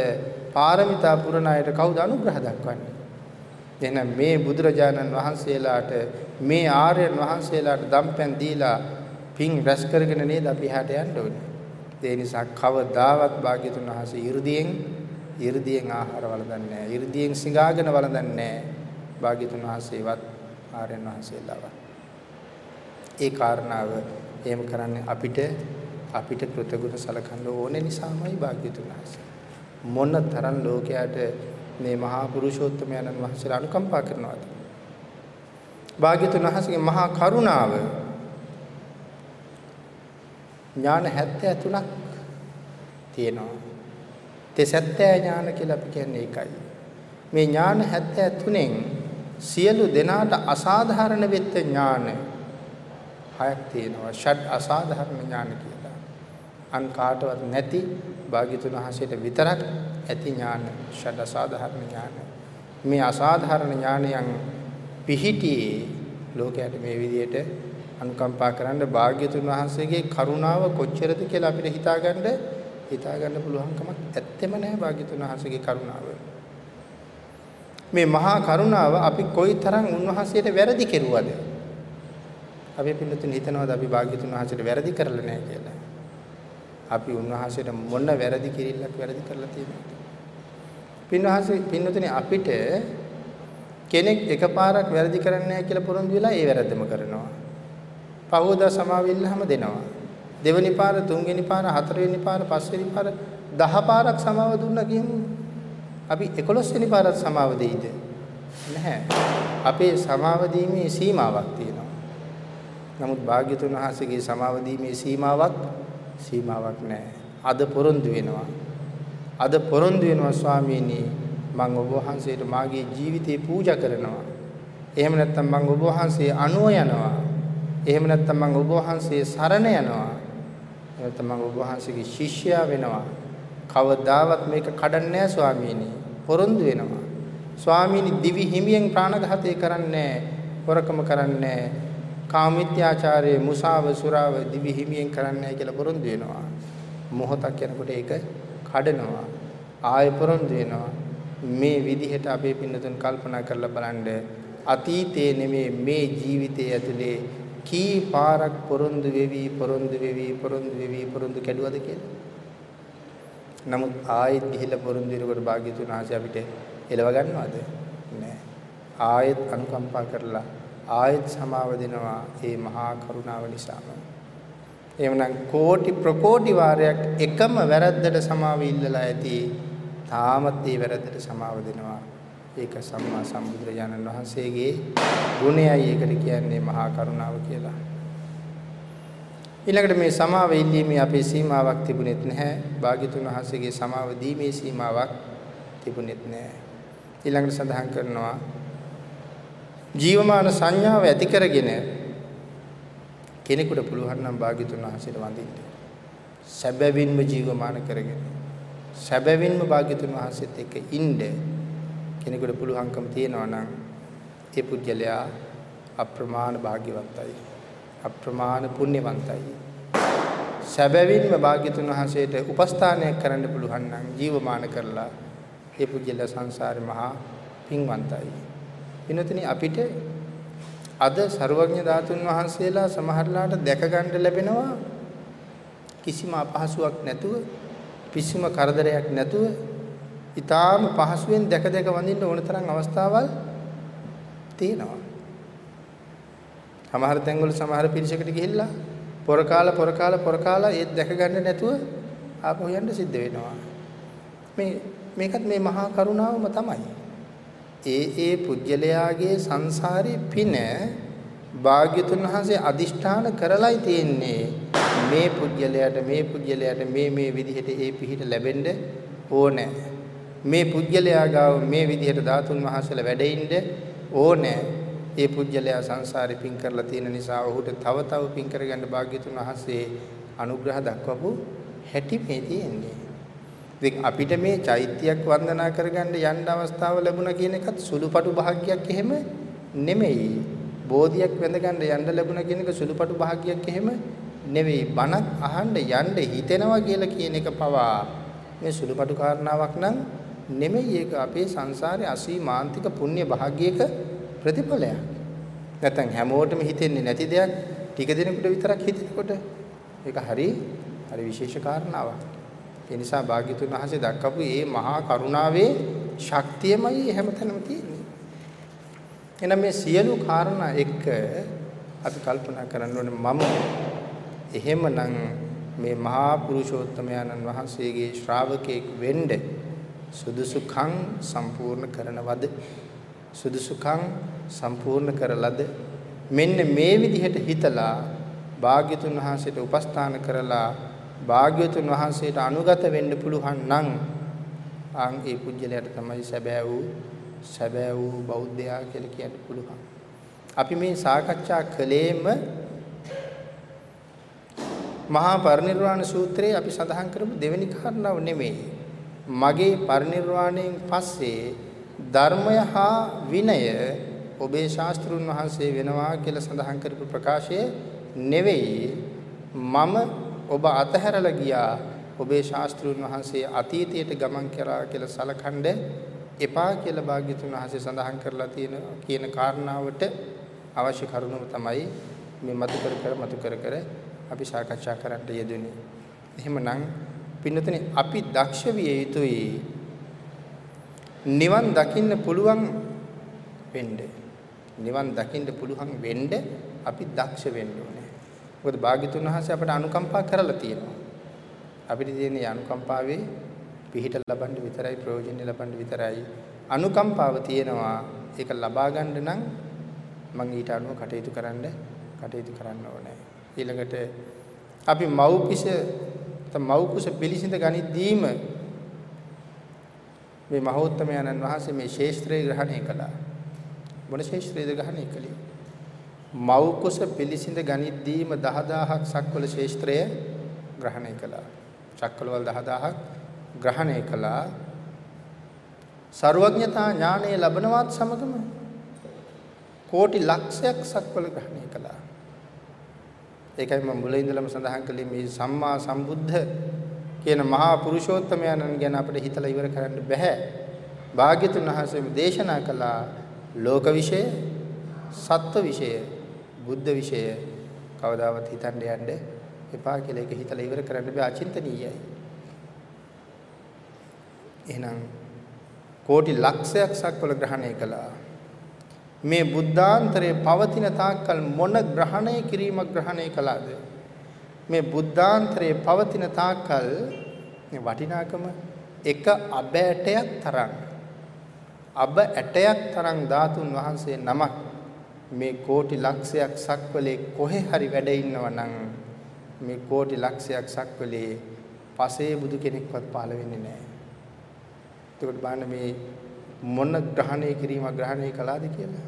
Speaker 1: පාරමිතා පුරණ අයට කවුද අනුග්‍රහ දක්වන්නේ? එහෙනම් මේ බුදුරජාණන් වහන්සේලාට මේ ආර්යයන් වහන්සේලාට දම්පැන් දීලා පින් රැස් කරගෙන නේද අපි හැට යන්න ඕනේ. ඒ නිසා කවදාවත් භාග්‍යතුන් වහන්සේ 이르දීෙන් 이르දීෙන් ආහාර වළඳන්නේ නැහැ. 이르දීෙන් සිඟාගෙන වළඳන්නේ නැහැ. භාග්‍යතුන් වහන්සේවත් ආර්යයන් වහන්සේලාවත් ඒ කාරණාව එහෙම කරන්නේ අපිට අපිට කෘතගුණ සලකන්න ඕනේ නිසාමයි භාග්‍යතුන් වහන්සේ මොන තරම් ලෝකයට මේ මහා පුරුෂෝත්තමයන්න් වහන්සේලා අනුකම්පා කරනවාද? භාග්‍යතුන් වහන්සේගේ මහා කරුණාව ඥාන 73ක් තියෙනවා. තෙසත්ත්‍ය ඥාන කියලා අපි කියන්නේ ඒකයි. මේ ඥාන 73න් සියලු දෙනාට අසාධාරණ වෙච්ච ඥාන හයක් තියෙනවා. ෂඩ් අසාධාරණ ඥාන කියලා. අන් කාටවත් නැති භාග්‍යතුන් වහන්සේට විතරක් ඇති ඥාන ෂඩ අසාධාරණ ඥාන. මේ අසාධාරණ ඥානයන් පිහිටියේ ලෝකයට මේ විදිහට අනුකම්පා කරන්න භාග්‍යතුන් වහන්සේගේ කරුණාව කොච්චරද කියලා අපිට හිතාගන්න හිතාගන්න පුළුවන්කමක් ඇත්තෙම නැහැ භාග්‍යතුන් වහන්සේගේ කරුණාව. මේ මහා කරුණාව අපි කොයිතරම් උන්වහන්සේට වැරදි කෙරුවද? අපි පිළිතුරු හිතනවාද අපි භාග්‍යතුන් වහන්සේට වැරදි කරලා නැහැ කියලා. අපි උන්වහන්සේට මොන වැරදි කිරිල්ලක් වැරදි කරලා තියෙනවද? පින්වහන්සේ පින්නතුනේ අපිට කෙනෙක් එකපාරක් වැරදි කරන්නේ නැහැ කියලා පොරොන්දු වෙලා ඒ වැරද්දම කරනවා. පහෝදා සමාවෙල්ලහම දෙනවා. දෙවෙනි පාර, තුන්වෙනි පාර, හතරවෙනි පාර, පස්වෙනි පාර 10 පාරක් සමාව දුන්නා කියමු. අපි 11 වෙනි පාරත් සමාව දෙයිද? නැහැ. අපේ සමාව දීමේ සීමාවක් තියෙනවා. නමුත් භාග්‍යතුන් වහන්සේගේ සමාව දීමේ සීමාවක් සීමාවක් නැහැ. අද පොරොන්දු වෙනවා. අද පොරොන්දු වෙනවා ස්වාමීනි මම ඔබ වහන්සේට මාගේ ජීවිතේ පූජා කරනවා. එහෙම නැත්නම් මම ඔබ වහන්සේ අනුව යනවා. එහෙම නැත්නම් මම ඔබ වහන්සේ සරණ යනවා. නැත්නම් මම ඔබ වහන්සේගේ ශිෂ්‍යයා වෙනවා. කවදාවත් මේක කඩන්නේ නැහැ ස්වාමීනි. පොරොන්දු වෙනවා. ස්වාමීනි දිවි හිමියෙන් ප්‍රාණඝාතය කරන්නේ හොරකම කරන්නේ කාමිත්‍යාචාරයේ මුසාව සුරාව දිවි හිමියෙන් කරන්නේ කියලා පොරොන්දු වෙනවා. මොහොතක් යනකොට ඒක කඩනවා. ආය පොරොන්දු වෙනවා. මේ විදිහට අපේ පින්නතුන් කල්පනා කරලා බලන්න අතීතයේ නෙමේ මේ ජීවිතයේ ඇතුලේ කී පාරක් පොරොන්දු වෙවි පොරොන්දු වෙවි පොරොන්දු වෙවි පොරොන්දු කැඩුවද කියලා. නමුත් ආයෙත් ගිහිල්ලා පොරොන්දු වෙනකොට භාග්‍යතුන් ආශය අපිට එලව ගන්නවද? නෑ. ආයෙත් අනුකම්පා කරලා ආයෙත් සමාව දෙනවා ඒ මහා කරුණාව නිසාම. එහෙමනම් කෝටි ප්‍රකෝටි වාරයක් එකම වැරද්දට සමාව ඉල්ලලා ඇති තාමත් ඒ වැරද්දට සමාව දෙනවා. ඒක සම්මා සම්බුදුරජාණන් වහන්සේගේ ගුණයයි ඒකට කියන්නේ මහා කරුණාව කියලා. ඊළඟට මේ සමාව ඉල්ලීමේ අපේ සීමාවක් තිබුණෙත් නැහැ. භාග්‍යතුන් වහන්සේගේ සමාව දීමේ සීමාවක් තිබුණෙත් නැහැ. ඊළඟට සඳහන් කරනවා ජීවමාන සංඥාව ඇති කරගෙන කෙනෙකුට පුළුවන් නම් භාග්‍යතුන් වහන්සේට වඳින්න. සැබවින්ම ජීවමාන කරගෙන සැබවින්ම භාග්‍යතුන් වහන්සේත් එක්ක ඉන්න කෙනෙකුට පුළුවන්කම තියෙනවා නම් ඒ පුජ්‍යලයා අප්‍රමාණ භාග්‍යවන්තයි. අප්‍රමාණ පුණ්‍යවන්තයි. සැබවින්ම භාග්‍යතුන් වහන්සේට උපස්ථානයක් කරන්න පුළුවන් නම් ජීවමාන කරලා ඒ පුජ්‍යල සංසාරේ මහා පින්වන්තයි. විනෝතනි අපිට අද ਸਰවඥ ධාතුන් වහන්සේලා සමහරලාට දැක ගන්න ලැබෙනවා කිසිම අපහසුාවක් නැතුව කිසිම කරදරයක් නැතුව ඊටාම පහසුවෙන් දැක දැක වඳින්න ඕන තරම් අවස්ථාවල් තියෙනවා. සමහර තැන්වල සමහර පිරිසකට ගිහිල්ලා පොර කාලා පොර කාලා පොර කාලා ඒත් දැක ගන්න නැතුව ආපහු යන්න සිද්ධ වෙනවා. මේ මේකත් මේ මහා කරුණාවම තමයි. ඒ ඒ පුජ්‍යලයාගේ සංසාරේ පින භාග්‍යතුන් වහන්සේ අදිෂ්ඨාන කරලයි තියෙන්නේ. මේ පුජ්‍යලයට මේ පුජ්‍යලයට මේ මේ විදිහට ඒ පිහිට ලැබෙන්න ඕනේ. මේ පුජ්‍යලයා ගාව මේ විදිහට ධාතුන් වහන්සේලා වැඩෙන්න ඕනේ. ඒ පුජ්‍යලයා සංසාරේ පින් කරලා තියෙන නිසා ඔහුට තව තව පින් කරගන්න භාග්‍යතුන් වහන්සේ අනුග්‍රහ දක්වපු හැටි මේ තියෙන්නේ. ඉතින් අපිට මේ චෛත්‍යයක් වන්දනා කරගන්න යන්න අවස්ථාව ලැබුණා කියන එකත් සුළුපටු භාග්යක් එහෙම නෙමෙයි. බෝධියක් වැඳ ගන්න යන්න ලැබුණා කියන එක සුළුපටු භාග්යක් එහෙම නෙවෙයි. බණක් අහන්න යන්න හිතෙනවා කියලා කියන එක පවා මේ සුළුපටු කාරණාවක් නම් නෙමෙයි. ඒක අපේ සංසාරේ අසීමාන්තික පුණ්‍ය භාග්යයක ප්‍රතිඵලයක්. නැත්නම් හැමෝටම හිතෙන්නේ නැති දෙයක් ටික දිනකට විතරක් හිතෙනකොට ඒක හරි හරි විශේෂ කාරණාවක්. ඒ නිසා භාග්‍යතුන් වහන්සේ දක්වපු මේ මහා කරුණාවේ ශක්තියමයි හැමතැනම තියෙන්නේ. එහෙනම් මේ සියලු කාරණා එක්ක අපි කල්පනා කරන්න ඕනේ මම එහෙමනම් මේ මහා පුරුෂෝත්තමයන්න් වහන්සේගේ ශ්‍රාවකෙක් වෙන්න සුදුසුකම් සම්පූර්ණ කරනවද සුදුසුකම් සම්පූර්ණ කරලද මෙන්න මේ විදිහට හිතලා භාග්‍යතුන් වහන්සේට උපස්ථාන කරලා භාග්‍යතුන් වහන්සේට අනුගත වෙන්න පුළුවන් නම් අන් ඒ පුජ්‍යලයට තමයි සැබෑ වූ සැබෑ වූ බෞද්ධයා කියලා කියන්න පුළුවන්. අපි මේ සාකච්ඡා කළේම මහා පරිනිර්වාණ සූත්‍රයේ අපි සඳහන් කරපු දෙවෙනි කාරණාව නෙමෙයි. මගේ පරිනිර්වාණයෙන් පස්සේ ධර්මය හා විනය ඔබේ ශාස්ත්‍රුන් වහන්සේ වෙනවා කියලා සඳහන් කරපු ප්‍රකාශය නෙවෙයි මම ඔබ අතහැරලා ගියා ඔබේ ශාස්ත්‍රුන් වහන්සේ අතීතයට ගමන් කරා කියලා සලකන්නේ එපා කියලා භාග්‍යතුන් වහන්සේ සඳහන් කරලා තියෙන කියන කාරණාවට අවශ්‍ය කරුණම තමයි මේ මතු කර කර මතු කර කර අපි සාකච්ඡා කරන්න යෙදුනේ. එහෙමනම් පින්නතනේ අපි දක්ෂ විය යුතුයි නිවන් දකින්න පුළුවන් වෙන්න. නිවන් දකින්න පුළුවන් වෙන්න අපි දක්ෂ වෙන්න ඕනේ. මොකද භාග්‍යතුන් වහන්සේ අපට අනුකම්පා කරලා තියෙනවා. අපිට තියෙන අනුකම්පාවේ පිහිට ලබන්න විතරයි ප්‍රයෝජන ලබන්න විතරයි අනුකම්පාව තියෙනවා. ඒක ලබා ගන්න නම් මම ඊට අනුව කටයුතු කරන්න කටයුතු කරන්න ඕනේ. ඊළඟට අපි මව්පිස මව්කුස පිළිසිඳ ගනිද්දීම මේ මහෞත්මයන්න් වහන්සේ මේ ශේෂ්ත්‍රය ග්‍රහණය කළා. මොන ශේෂ්ත්‍රයද ග්‍රහණය කළේ? මව්කුස පිළිසිඳ ගනිද්දීම 10000ක් සක්වල ශේෂ්ත්‍රය ග්‍රහණය කළා. චක්කලවල 10000ක් ග්‍රහණය කළා. ਸਰවඥතා ඥානය ලැබනවත් සමගම කෝටි ලක්ෂයක් සක්වල ග්‍රහණය කළා. ඒකයි මම මුලින් ඉඳලම සඳහන් කළේ මේ සම්මා සම්බුද්ධ කියන මහා පුරුෂෝත්තමයන්න් ගැන අපිට හිතලා ඉවර කරන්න බෑ. භාග්‍යතුන් වහන්සේ දේශනා කළා ලෝක විෂය, සත්ත්ව විෂය, බුද්ධ විෂය කවදාවත් හිතන්න යන්න එපා කියලා ඒක හිතලා ඉවර කරන්න බෑ අචින්තනීයයි. එහෙනම් කෝටි ලක්ෂයක් සක්වල ග්‍රහණය කළා. මේ බුද්ධාන්තරයේ පවතින තාක්කල් මොන ග්‍රහණය කිරීමක් ග්‍රහණය කළාද? මේ බුද්ධාන්තරයේ පවතින තාක්කල් මේ වටිනාකම එක අබ ඇටයක් තරම් අබ ඇටයක් තරම් ධාතුන් වහන්සේ නමක් මේ කෝටි ලක්ෂයක් සක්වලේ කොහේ හරි වැඩ ඉන්නවා නම් මේ කෝටි ලක්ෂයක් සක්වලේ පසේ බුදු කෙනෙක්වත් පහළ වෙන්නේ නැහැ. එතකොට බලන්න මේ මොන ග්‍රහණය කිරීම ග්‍රහණය කළාද කියලා.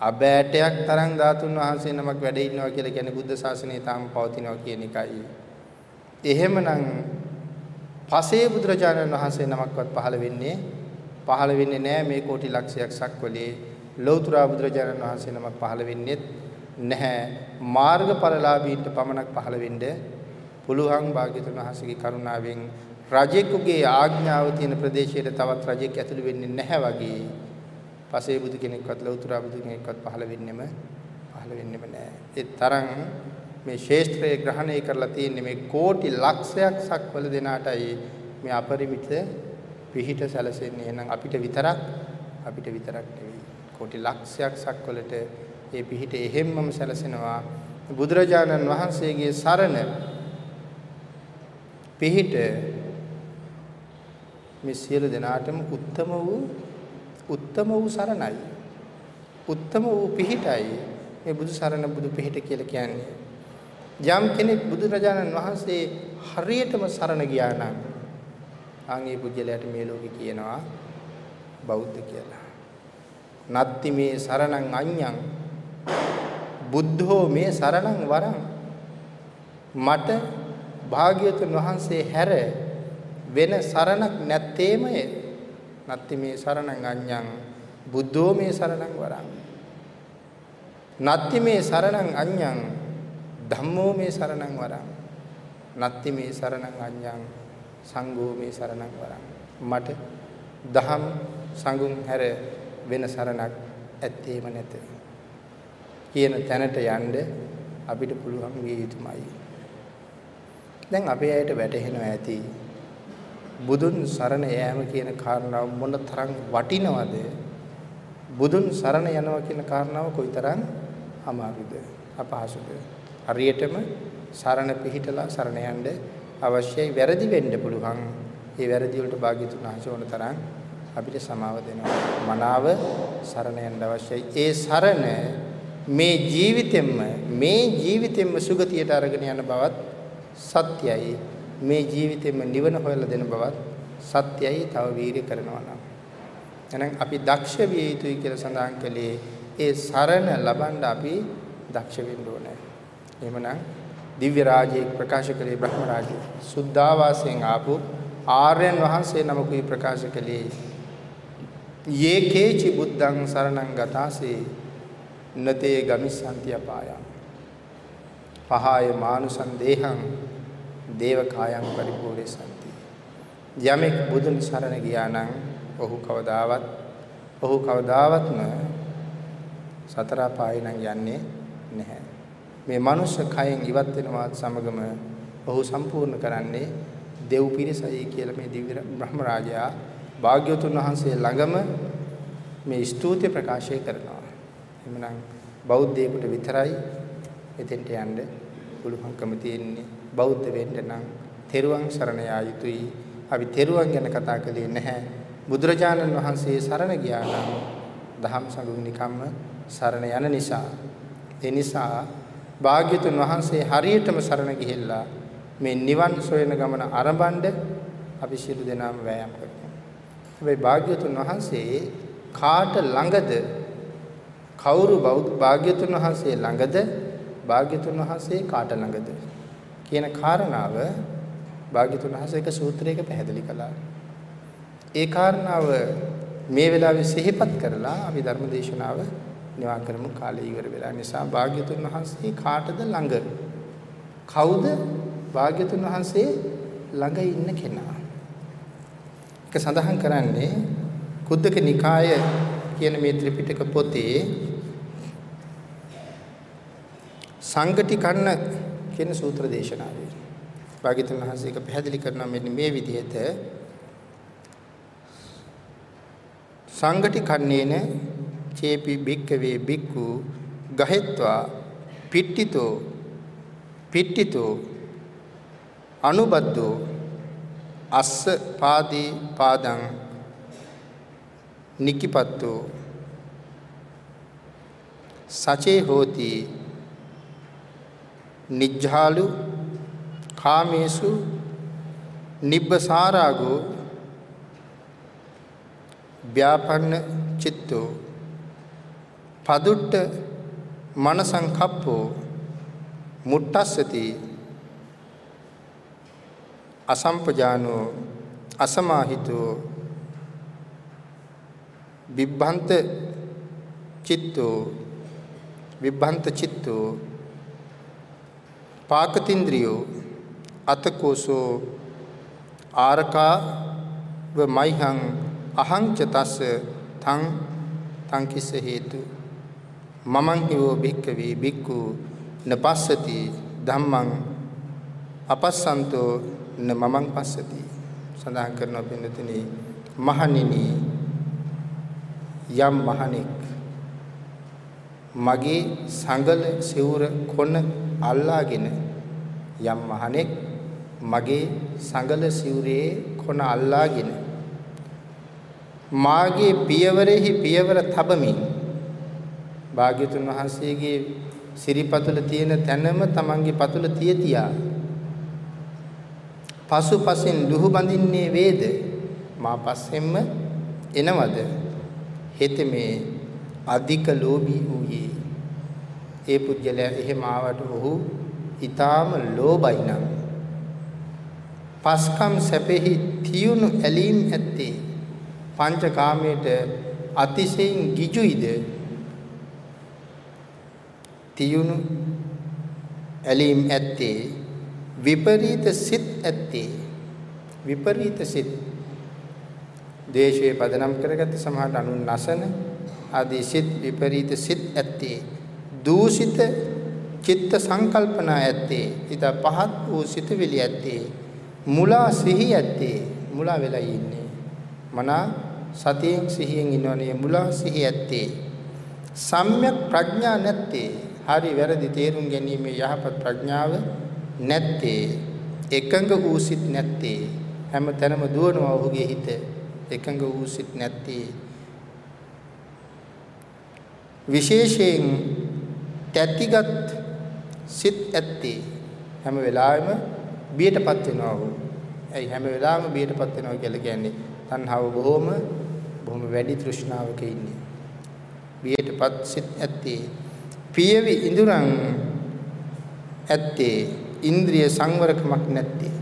Speaker 1: අබෑටයක් තරම් ධාතුන් වහන්සේ නමක් වැඩ ඉන්නවා කියලා කියන්නේ බුද්ධ ශාසනය තාම පවතිනවා කියන එකයි. එහෙමනම් පසේ බුදුරජාණන් වහන්සේ නමක්වත් පහළ වෙන්නේ පහළ වෙන්නේ නැහැ මේ කෝටි ලක්ෂයක් සක්වලේ ලෞතර බුදුරජාණන් වහන්සේ නමක් පහළ වෙන්නේ නැහැ මාර්ගඵලලාභීන්ට පමණක් පහළ වෙන්න පුළුවන් භාග්‍යතුන් වහන්සේගේ කරුණාවෙන් රජෙකුගේ ආඥාව තියෙන ප්‍රදේශයට තවත් රජෙක් ඇතුළු වෙන්නේ නැහැ වගේ පසේ බුදු කෙනෙක්වත් ලෞතර බුදු කෙනෙක්වත් පහළ වෙන්නෙම පහළ වෙන්නෙම නැහැ. ඒ තරම් මේ ශේෂ්ත්‍රය ග්‍රහණය කරලා තියෙන්නේ මේ කෝටි ලක්ෂයක් සක්වල දෙනාටයි මේ අපරිමිත පිහිට සැලසෙන්නේ. එහෙනම් අපිට විතරක් අපිට විතරක් නෙවෙයි. කෝටි ලක්ෂයක් සක්වලට මේ පිහිට එහෙම්මම සැලසෙනවා. බුදුරජාණන් වහන්සේගේ සරණ පිහිට මේ සියලු දෙනාටම උත්තම වූ උත්තම වූ සරණයි. උත්තම වූ පිහිටයි මේ බුදු සරණ බුදු පිහිට කියලා කියන්නේ. යම් කෙනෙක් බුදුරජාණන් වහන්සේ හරියටම සරණ ගියා නම් ආන්ගේ පුජ්‍යලයට මේ ලෝකේ කියනවා බෞද්ධ කියලා. නත්ති මේ සරණං අඤ්ඤං බුද්ධෝ මේ සරණං වරං. මට භාග්‍යවතුන් වහන්සේ හැර වෙන සරණක් නැත්තේමය? නත්ති මේ සරණං අඤ්ඤං බුද්ධෝ මේ සරණං වරං. නත්ති මේ සරණං අඤ්ඤං ධම්මෝ මේ සරණං වරං. නත්ති මේ සරණං අඤ්ඤං සංඝෝ මේ සරණං වරං. මට දහම් සංඝුන් හැර වෙන සරණක් ඇත්තේම නැත කියන තැනට යන්න අපිට පුළුවන් විය යුතුමයි දැන් අපේ අයට වැටහෙනවා ඇති බුදුන් සරණ යෑම කියන කාරණාව මොන තරම් වටිනවද? බුදුන් සරණ යනවා කියන කාරණාව කොයිතරම් අමාරුද? අපහසුද? හරියටම සරණ පිහිටලා සරණ යන්න අවශ්‍යයි වැරදි වෙන්න පුළුවන්. ඒ වැරදි වලට භාග්‍යතුන් වහන්සේ ඕන තරම් අපිට සමාව දෙනවා. මනාව සරණ යන්න අවශ්‍යයි. ඒ සරණ මේ ජීවිතෙම්ම මේ ජීවිතෙම්ම සුගතියට අරගෙන යන බවත් සත්‍යයි. මේ ජීවිතෙම නිවන හොයලා දෙන බවත් සත්‍යයි තව වීරිය කරනවා නම් එහෙනම් අපි දක්ෂ විය යුතුයි කියලා සඳහන් කළේ ඒ සරණ ලබන්න අපි දක්ෂ වෙන්න ඕනේ. එහෙමනම් දිව්‍ය රාජයේ ප්‍රකාශ කළේ බ්‍රහ්ම රාජය. සුද්ධාවාසයෙන් ආපු ආර්යයන් වහන්සේ නමකුයි ප්‍රකාශ කළේ යේකේචි බුද්ධං සරණං ගතාසේ නතේ ගමිස්සන්ති අපායං. පහය මානුසං දේහං දේව කායං පරිපූර්ණසන්ති යමෙක් බුදුන් සරණ ගියා නම් ඔහු කවදාවත් ඔහු කවදාවත්ම සතර පාය නම් යන්නේ නැහැ. මේ මනුෂ්‍ය කයෙන් ඉවත් වෙනවත් සමගම ඔහු සම්පූර්ණ කරන්නේ දෙව් පිරිසයි කියලා මේ දිව්‍ය බ්‍රහ්ම රාජයා භාග්‍යවතුන් වහන්සේ ළඟම මේ ස්තුතිය ප්‍රකාශය කරනවා. එhmenan බෞද්ධයෙකුට විතරයි එතෙන්ට යන්න පුළුවන්කම තියෙන්නේ. බෞද්ධ වෙන්න නම් තෙරුවන් සරණ යා යුතුයි. අපි තෙරුවන් ගැන කතා කළේ නැහැ. බුදුරජාණන් වහන්සේ සරණ ගියා නම් දහම් සංගුණ නිකම්ම සරණ යන නිසා ඒ නිසා භාග්‍යතුන් වහන්සේ හරියටම සරණ ගිහිල්ලා මේ නිවන් සොයන ගමන ආරම්භණ්ඩ අපි සියලු දෙනාම වෑයම් කරනවා. හැබැයි භාග්‍යතුන් වහන්සේ කාට ළඟද? කවුරු භාග්‍යතුන් වහන්සේ ළඟද? භාග්‍යතුන් වහන්සේ කාට ළඟද? කියන කාරණාව භාග්‍යතුන් වහන්සේ එක සූත්‍රයක පැහැදිලි කළා. ඒ කාරණාව මේ වෙලාවේ සිහිපත් කරලා අපි ධර්ම දේශනාව නිවා කරමු කාලය ඉවර වෙලා. නිසා භාග්‍යතුන් වහන්සේ කාටද ළඟ? කවුද භාග්‍යතුන් වහන්සේ ළඟ ඉන්න කෙනා? ඒක සඳහන් කරන්නේ කුද්දක නිකාය කියන මේ ත්‍රිපිටක පොතේ සංගටි කන්න කියන සූත්‍ර දේශනාවේ. භාග්‍යතුන් වහන්සේ ඒක පැහැදිලි කරනවා මෙන්න මේ විදිහට. සංගටි කන්නේන චේපි බික්කවේ බික්කු ගහෙත්වා පිට්ටිතෝ පිට්ටිතෝ අනුබද්දෝ අස්ස පාදී පාදං නිකිපත්තෝ සචේ හෝති නිජ්ජාලු කාමේසු නිබ්බසාරාගෝ ව්‍යාපන්න චිත්තෝ පදුට්ට මනසංකප්පෝ මුට්ටස්සති අසම්පජානෝ අසමාහිතෝ විභ්‍රන්ත චිත්තෝ විභ්‍රන්ත චිත්තෝ පාකතින්ද්‍රියෝ අතකෝසෝ ආරකා ව මයිහං අහං ච තස්ස තං තං කිස හේතු. මමං හිවෝ භික්කවේ භික්ඛු නපස්සති ධම්මං අපස්සන්තෝ න මමං පස්සති සඳහන් කරනවා පින්නතුනි මහණෙනි යම් මහණෙක් මගේ සංගල සිවුර කොන අල්ලාගෙන යම් මහණෙක් මගේ සංගල සිවුරේ කොන අල්ලාගෙන මාගේ පියවරෙහි පියවර තබමින් භාග්‍යතුන් වහන්සේගේ සිරිපතුල තියෙන තැනම තමන්ගේ පතුල තියතියා පසුපසින් දුහු බඳින්නේ වේද? මා පස්සෙන්ම එනවද? හෙත මේ අධික ලෝභී වූයේ. ඒ පුජ්‍යලයා එහෙම ආවට ඔහු ඊටාම ලෝභයි නම්. පස්කම් සැපෙහි තියුණු ඇලීම් ඇත්තේ පංචකාමයට අතිශයින් ගිජුයිද? තියුණු ඇලීම් ඇත්තේ විපරීත සිත් ඇත්තේ. විපරීත සිත්. දේශයේ පදනම් කරගත් සමහරට අනුන් නැසන ආදී සිත් විපරීත සිත් ඇත්තේ. දූෂිත චිත්ත සංකල්පනා ඇත්තේ. ඊට පහත් වූ සිතවිලි ඇත්තේ. මුලා සිහි ඇත්තේ. මුලා වෙලා ඉන්නේ. මනා සතියෙන් සිහියෙන් ඉන්නවනේ මුලා සිහි ඇත්තේ. සම්‍යක් ප්‍රඥා නැත්තේ. හරි වැරදි තේරුම් ගැනීම යහපත් ප්‍රඥාව නැත්තේ එකඟ වූ සිත් නැත්තේ හැම තැනම දුවනවා ඔහුගේ හිත එකඟ වූ සිත් නැත්තේ විශේෂයෙන් තැතිගත් සිත් ඇත්තේ හැම වෙලාවෙම බියටපත් වෙනවා ඔහු. ඇයි හැම වෙලාවෙම බියටපත් වෙනවා කියලා කියන්නේ තණ්හාව බොහොම බොහොම වැඩි තෘෂ්ණාවක ඉන්නේ. බියටපත් සිත් ඇත්තේ පියවි ඉඳුරන් ඇත්තේ ඉන්ද්‍රිය සංවරකමක් නැත්තේ.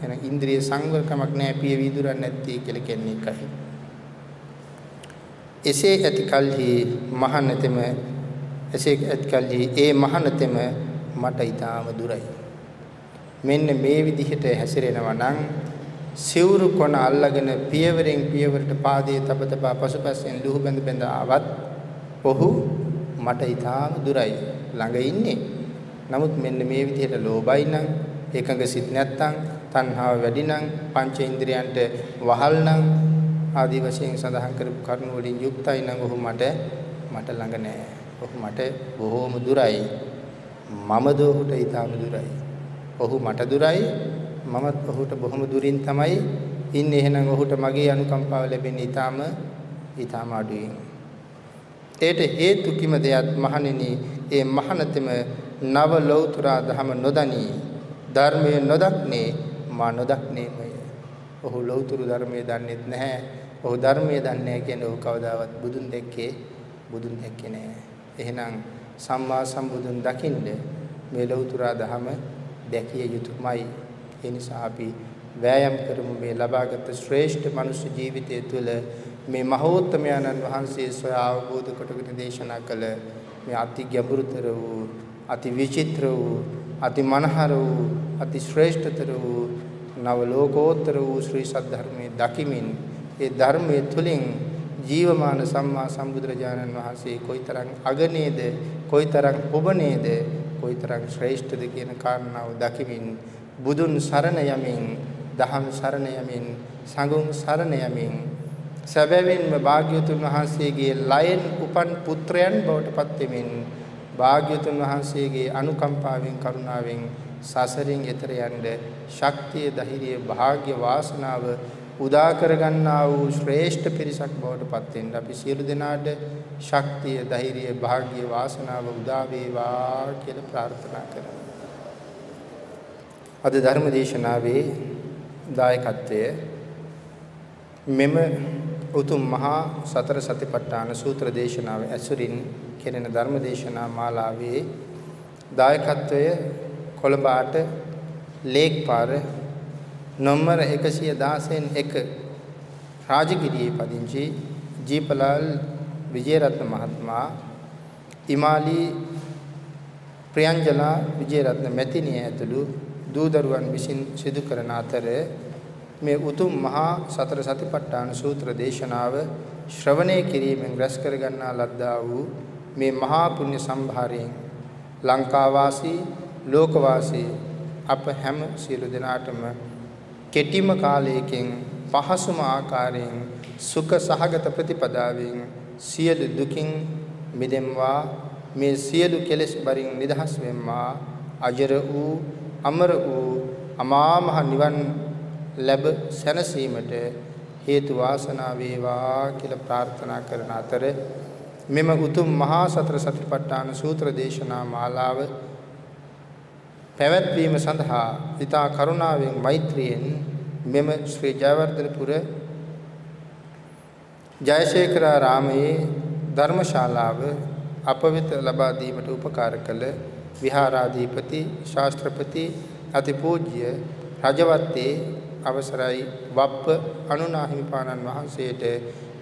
Speaker 1: එහෙනම් ඉන්ද්‍රිය සංවරකමක් නැහැ පියවි ඉඳුරන් නැත්තේ කියලා කියන්නේ එකයි. එසේ ඇති කල්හි මහානතෙම එසේ ඇති කල්හි ඒ මහානතෙම මට ඊටාම දුරයි. මෙන්න මේ විදිහට හැසිරෙනවා නම් සිවුරු කොන අල්ලගෙන පියවරෙන් පියවරට පාදයේ තබ තබා පසුපසෙන් දුහ බඳ බඳ ආවත් ඔහු මට ඊටාම දුරයි ළඟ ඉන්නේ. නමුත් මෙන්න මේ විදිහට ලෝභයි නම් එකඟ සිත් නැත්තම් තණ්හාව වැඩි නම් පංච ඉන්ද්‍රියන්ට වහල් නම් ආදී වශයෙන් සඳහන් කරපු කරුණු වලින් යුක්තයි නම් ඔහු මට මට ළඟ නෑ. ඔහු මට බොහෝම දුරයි. මම දෝහුට ඊටාම දුරයි. ඔහු මට දුරයි. මමත් ඔහුට බොහොම දුරින් තමයි ඉන්නේ. එහෙනම් ඔහුට මගේ අනුකම්පාව ලැබෙන්නේ ඊටාම ඊටාම අඩුයි. ඒට හේතු කිම දෙයක් මහණෙනි ඒ මහණතෙම නව ලෞතුරා ධම නොදනී ධර්මයේ නොදක්නේ මා නොදක්නේමය. ඔහු ලෞතුරු ධර්මයේ දන්නේත් නැහැ. ඔහු ධර්මයේ දන්නේ නැහැ කියන්නේ ඔහු කවදාවත් බුදුන් දැක්කේ බුදුන් දැක්කේ නැහැ. එහෙනම් සම්මා සම්බුදුන් දකින්න මේ ලෞතුරා ධම දැකිය යුතුමයි. ඒ නිසා අපි වෑයම් කරමු මේ ලබාගත් ශ්‍රේෂ්ඨ මනුෂ්‍ය ජීවිතය තුළ මේ මහෝත්තමයන්න් වහන්සේ සොයා අවබෝධ කොටගෙන දේශනා කළ මේ අති ගැඹුරුතර වූ අති විචිත්‍ර වූ අති මනහර වූ අති ශ්‍රේෂ්ඨතර වූ නව ලෝකෝත්තර වූ ශ්‍රී සද්ධර්මයේ දකිමින් ඒ ධර්මයේ තුලින් ජීවමාන සම්මා සම්බුදුරජාණන් වහන්සේ කොයිතරම් අගනේද කොයිතරම් ඔබනේද කොයිතරම් ශ්‍රේෂ්ඨද කියන කාරණාව දකිමින් බුදුන් සරණ යමින් දහම් සරණ යමින් සංඝුන් සරණ යමින් සැබවින්ම භාග්‍යතුන් වහන්සේගේ ලයෙන් උපන් පුත්‍රයන් බවට පත් වෙමින් භාග්‍යතුන් වහන්සේගේ අනුකම්පාවෙන් කරුණාවෙන් සසරින් එතර යන්න ශක්තිය ධෛර්යය වාග්ය වාසනාව උදා කරගන්නා වූ ශ්‍රේෂ්ඨ පිරිසක් බවට පත් වෙන්න අපි සියලු දෙනාට ශක්තිය ධෛර්යය වාග්ය වාසනාව උදා වේවා කියලා ප්‍රාර්ථනා කරමු. අද ධර්ම දේශනාවේ දායකත්වය මෙම උතුම් මහා සතර සතිපට්ඨාන සූත්‍ර දේශනාව ඇසුරින් කෙරෙන ධර්ම දේශනා මාලාවේ දායකත්වය කොළඹාට ලේක්පාර නම්බර 116න් 1 රාජගිරියේ පදිංචි ජීපලාල් විජේරත්න මහත්මයා ඉමාලි ප්‍රියංජලා විජේරත්න මැතිණිය ඇතුළු දූ දරුවන් විසින් සිදු කරන අතර මේ උතුම් මහා සතර සතිපට්ඨාන සූත්‍ර දේශනාව ශ්‍රවණය කිරීමෙන් රැස් කර ගන්නා ලද්දා වූ මේ මහා පුණ්‍ය සම්භාරයෙන් ලංකා වාසී ලෝක වාසී අප හැම සියලු දෙනාටම කෙටිම කාලයකින් පහසුම ආකාරයෙන් සුඛ සහගත ප්‍රතිපදාවෙන් සියලු දුකින් මිදෙම්වා මේ සියලු කෙලෙස් බරින් නිදහස් වෙම්වා අජර වූ අමර වූ අමා මහ නිවන් ලැබ සැනසීමට හේතු වාසනා වේවා කියලා ප්‍රාර්ථනා කරන අතර මෙම උතුම් මහා සතර සතිපට්ඨාන සූත්‍ර දේශනා මාලාව පැවැත්වීම සඳහා ඊතා කරුණාවෙන් මෛත්‍රියෙන් මෙම ශ්‍රී ජයවර්ධනපුර ජයශේඛරාරාමයේ ධර්මශාලාව අප වෙත ලබා දීමට උපකාර කළ විහාරාධිපති ශාස්ත්‍රපති අතිපූජ්‍ය රජවත්තේ අවසරයි වප්ප අනුනාහිමිපාණන් වහන්සේට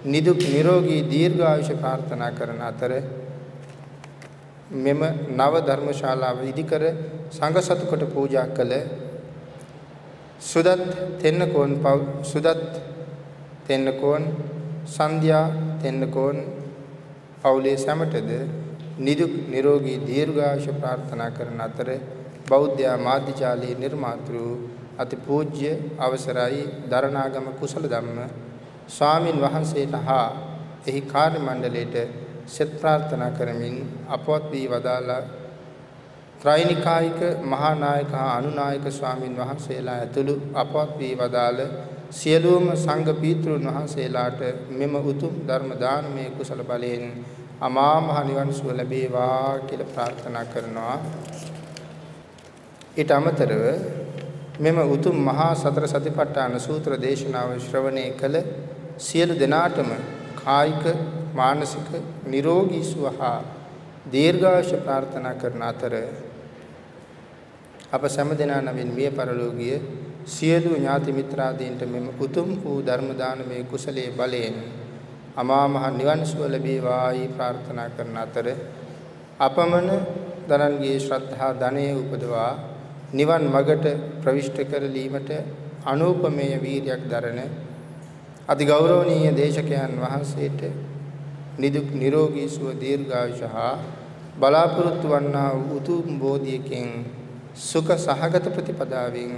Speaker 1: නිදුක් නිරෝගී දීර්ඝායුෂ ප්‍රාර්ථනා කරන අතර මෙම නව ධර්මශාලාව ඉදිකර සංඝ සතුකට පූජා කළ සුදත් තෙන්නකෝන් සුදත් තෙන්නකෝන් සන්ධ්‍යා තෙන්නකෝන් පවුලේ සැමටද නිදුක් නිරෝගී දීර්ඝායුෂ ප්‍රාර්ථනා කරන අතර බෞද්ධ මාධ්‍යාලයේ නිර්මාතෘ අතිපූජ්‍ය අවසරයි දරණාගම කුසල ධම්ම ස්වාමින් වහන්සේට හා එහි කාර්ය මණ්ඩලයට සෙත් ප්‍රාර්ථනා කරමින් අපවත් වී වදාලා ත්‍රිනිකායික මහා නායක හා අනුනායක ස්වාමින් වහන්සේලා ඇතුළු අපවත් වී වදාළ සියලුම සංඝ පීතෘන් වහන්සේලාට මෙම උතුම් ධර්ම දානමය කුසල බලයෙන් අමා මහ නිවන් සුව ලැබේවා කියලා ප්‍රාර්ථනා කරනවා. ඊට අමතරව මෙම උතුම් මහා සතර සතිපට්ඨාන සූත්‍ර දේශනාව ශ්‍රවණය කළ සියලු දෙනාටම කායික මානසික නිරෝගී සුව හා දීර්ඝායුෂ ප්‍රාර්ථනා කරන අතර අප සෑම දෙනා නමින් මිය පරලෝකීය සියලු ඥාති මිත්‍රාදීන්ට මෙම උතුම් වූ ධර්ම දානමය කුසලයේ බලයෙන් අමා මහ නිවන් සුව ලැබේවායි ප්‍රාර්ථනා කරන අතර අපමණ දරන්ගේ ශ්‍රද්ධා ධනය උපදවා නිවන් මගට ප්‍රවිෂ්ඨ කරලීමට අනූපමේය වීරියක් දරන අති ගෞරවනීය දේශකයන් වහන්සේට නිදුක් නිරෝගී සුව දීර්ඝායුෂ හා බලාපොරොත්තු වන්නා වූ උතුම් බෝධියකින් සුඛ සහගත ප්‍රතිපදාවෙන්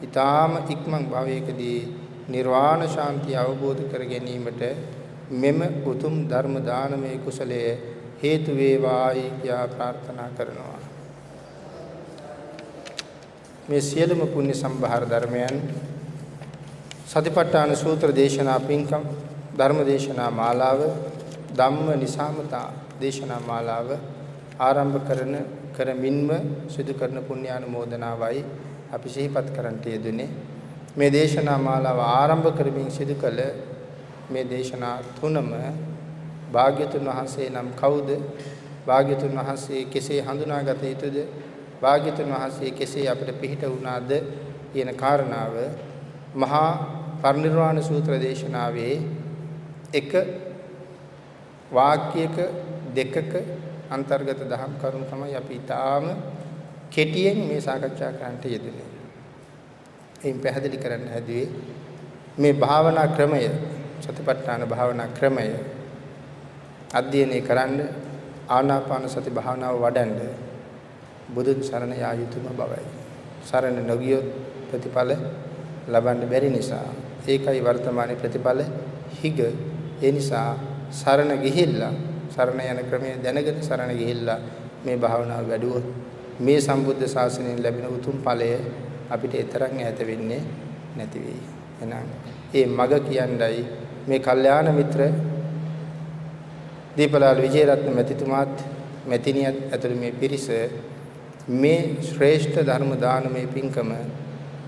Speaker 1: ඊ타ම ඉක්මන් භවයකදී නිර්වාණ ශාන්තිය අවබෝධ කර ගැනීමට මෙම උතුම් ධර්ම දානමය කුසලය හේතු වේවායි කියා ප්‍රාර්ථනා කරනවා. මේ සියලුම පුණ්‍ය සම්භාර ධර්මයන් සතිපට්ඨාන සූත්‍ර දේශනා පින්කම් ධර්ම දේශනා මාලාව ධම්ම නිසාමතා දේශනා මාලාව ආරම්භ කරන කරමින්ම සිදු කරන පුණ්‍යානුමෝදනාවයි අපි සිහිපත් කරන්ට යෙදුනේ මේ දේශනා මාලාව ආරම්භ කරමින් සිදු කළ මේ දේශනා තුනම භාග්‍යතුන් වහන්සේ නම් කවුද? භාග්‍යතුන් වහන්සේ කෙසේ හඳුනාගත යුතුද? භාග්‍යතුන් වහන්සේ කෙසේ අපිට පිහිට වුණාද? කියන කාරණාව මහා පරිනිර්වාණ සූත්‍ර දේශනාවේ එක වාක්‍යයක දෙකක අන්තර්ගත දහම් කරුණු තමයි අපි ඊටාම කෙටියෙන් මේ සාකච්ඡා කරන්නට යෙදුනේ. එයින් පැහැදිලි කරන්න හැදුවේ මේ භාවනා ක්‍රමය සතිපට්ඨාන භාවනා ක්‍රමය අධ්‍යයනය කරන්න ආනාපාන සති භාවනාව වඩන්න බුදුන් සරණ යා යුතුම බවයි. සරණ නොගියොත් ප්‍රතිඵල ලබන්න බැරි නිසා ඒකයි වර්තමානයේ ප්‍රතිඵල හිග. ඒ නිසා සරණ ගිහිල්ලා සරණ යන ක්‍රමය දැනගෙන සරණ ගිහිල්ලා මේ භාවනාව වැඩුවොත් මේ සම්බුද්ධ ශාසනයෙන් ලැබෙන උතුම් ඵලය අපිට ඊතරම් ඈත වෙන්නේ නැති වෙයි. එහෙනම් ඒ මග කියන්නයි මේ කල්යාණ මිත්‍ර දීපලාල් විජේරත්න මැතිතුමාත් මැතිණියත් ඇතුළු මේ පිරිස මේ ශ්‍රේෂ්ඨ ධර්ම දානමය පින්කම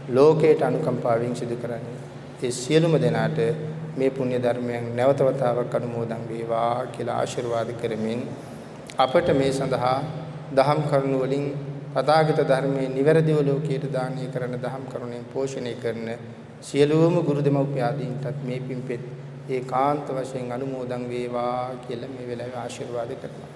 Speaker 1: ලෝකයට අනුකම්පාවෙන් සිදු කරන්නේ. ඒ සියලුම දෙනාට මේ පුණ්‍ය ධර්මයන් නැවත වතාවක් අනුමෝදන් වේවා කියලා ආශිර්වාද කරමින් අපට මේ සඳහා දහම් කරුණු වලින් තථාගත ධර්මයේ නිවැරදිව ලෝකයට දානය කරන දහම් කරුණෙන් පෝෂණය කරන සියලුම ගුරු දෙමව්පියාදීන්ටත් මේ පින්පෙත් ඒකාන්ත වශයෙන් අනුමෝදන් වේවා කියලා මේ වෙලාවේ ආශිර්වාද කරනවා.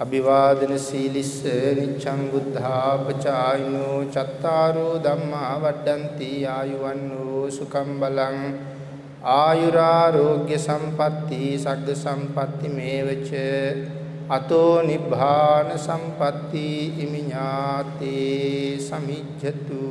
Speaker 1: අභිවාදන සීලිස්ස නිච්ඡං බුද්ධාපචායිනෝ චත්තාරෝ ධම්මා වඩ්ඩಂತಿ ආයුවන්නෝ සුඛම් බලං ආයුරාෝග්‍ය සම්පatti සග්ග සම්පatti මේවච අතෝ නිබ්බාන සම්පatti ඉමිඤාති සමිජ්ජතු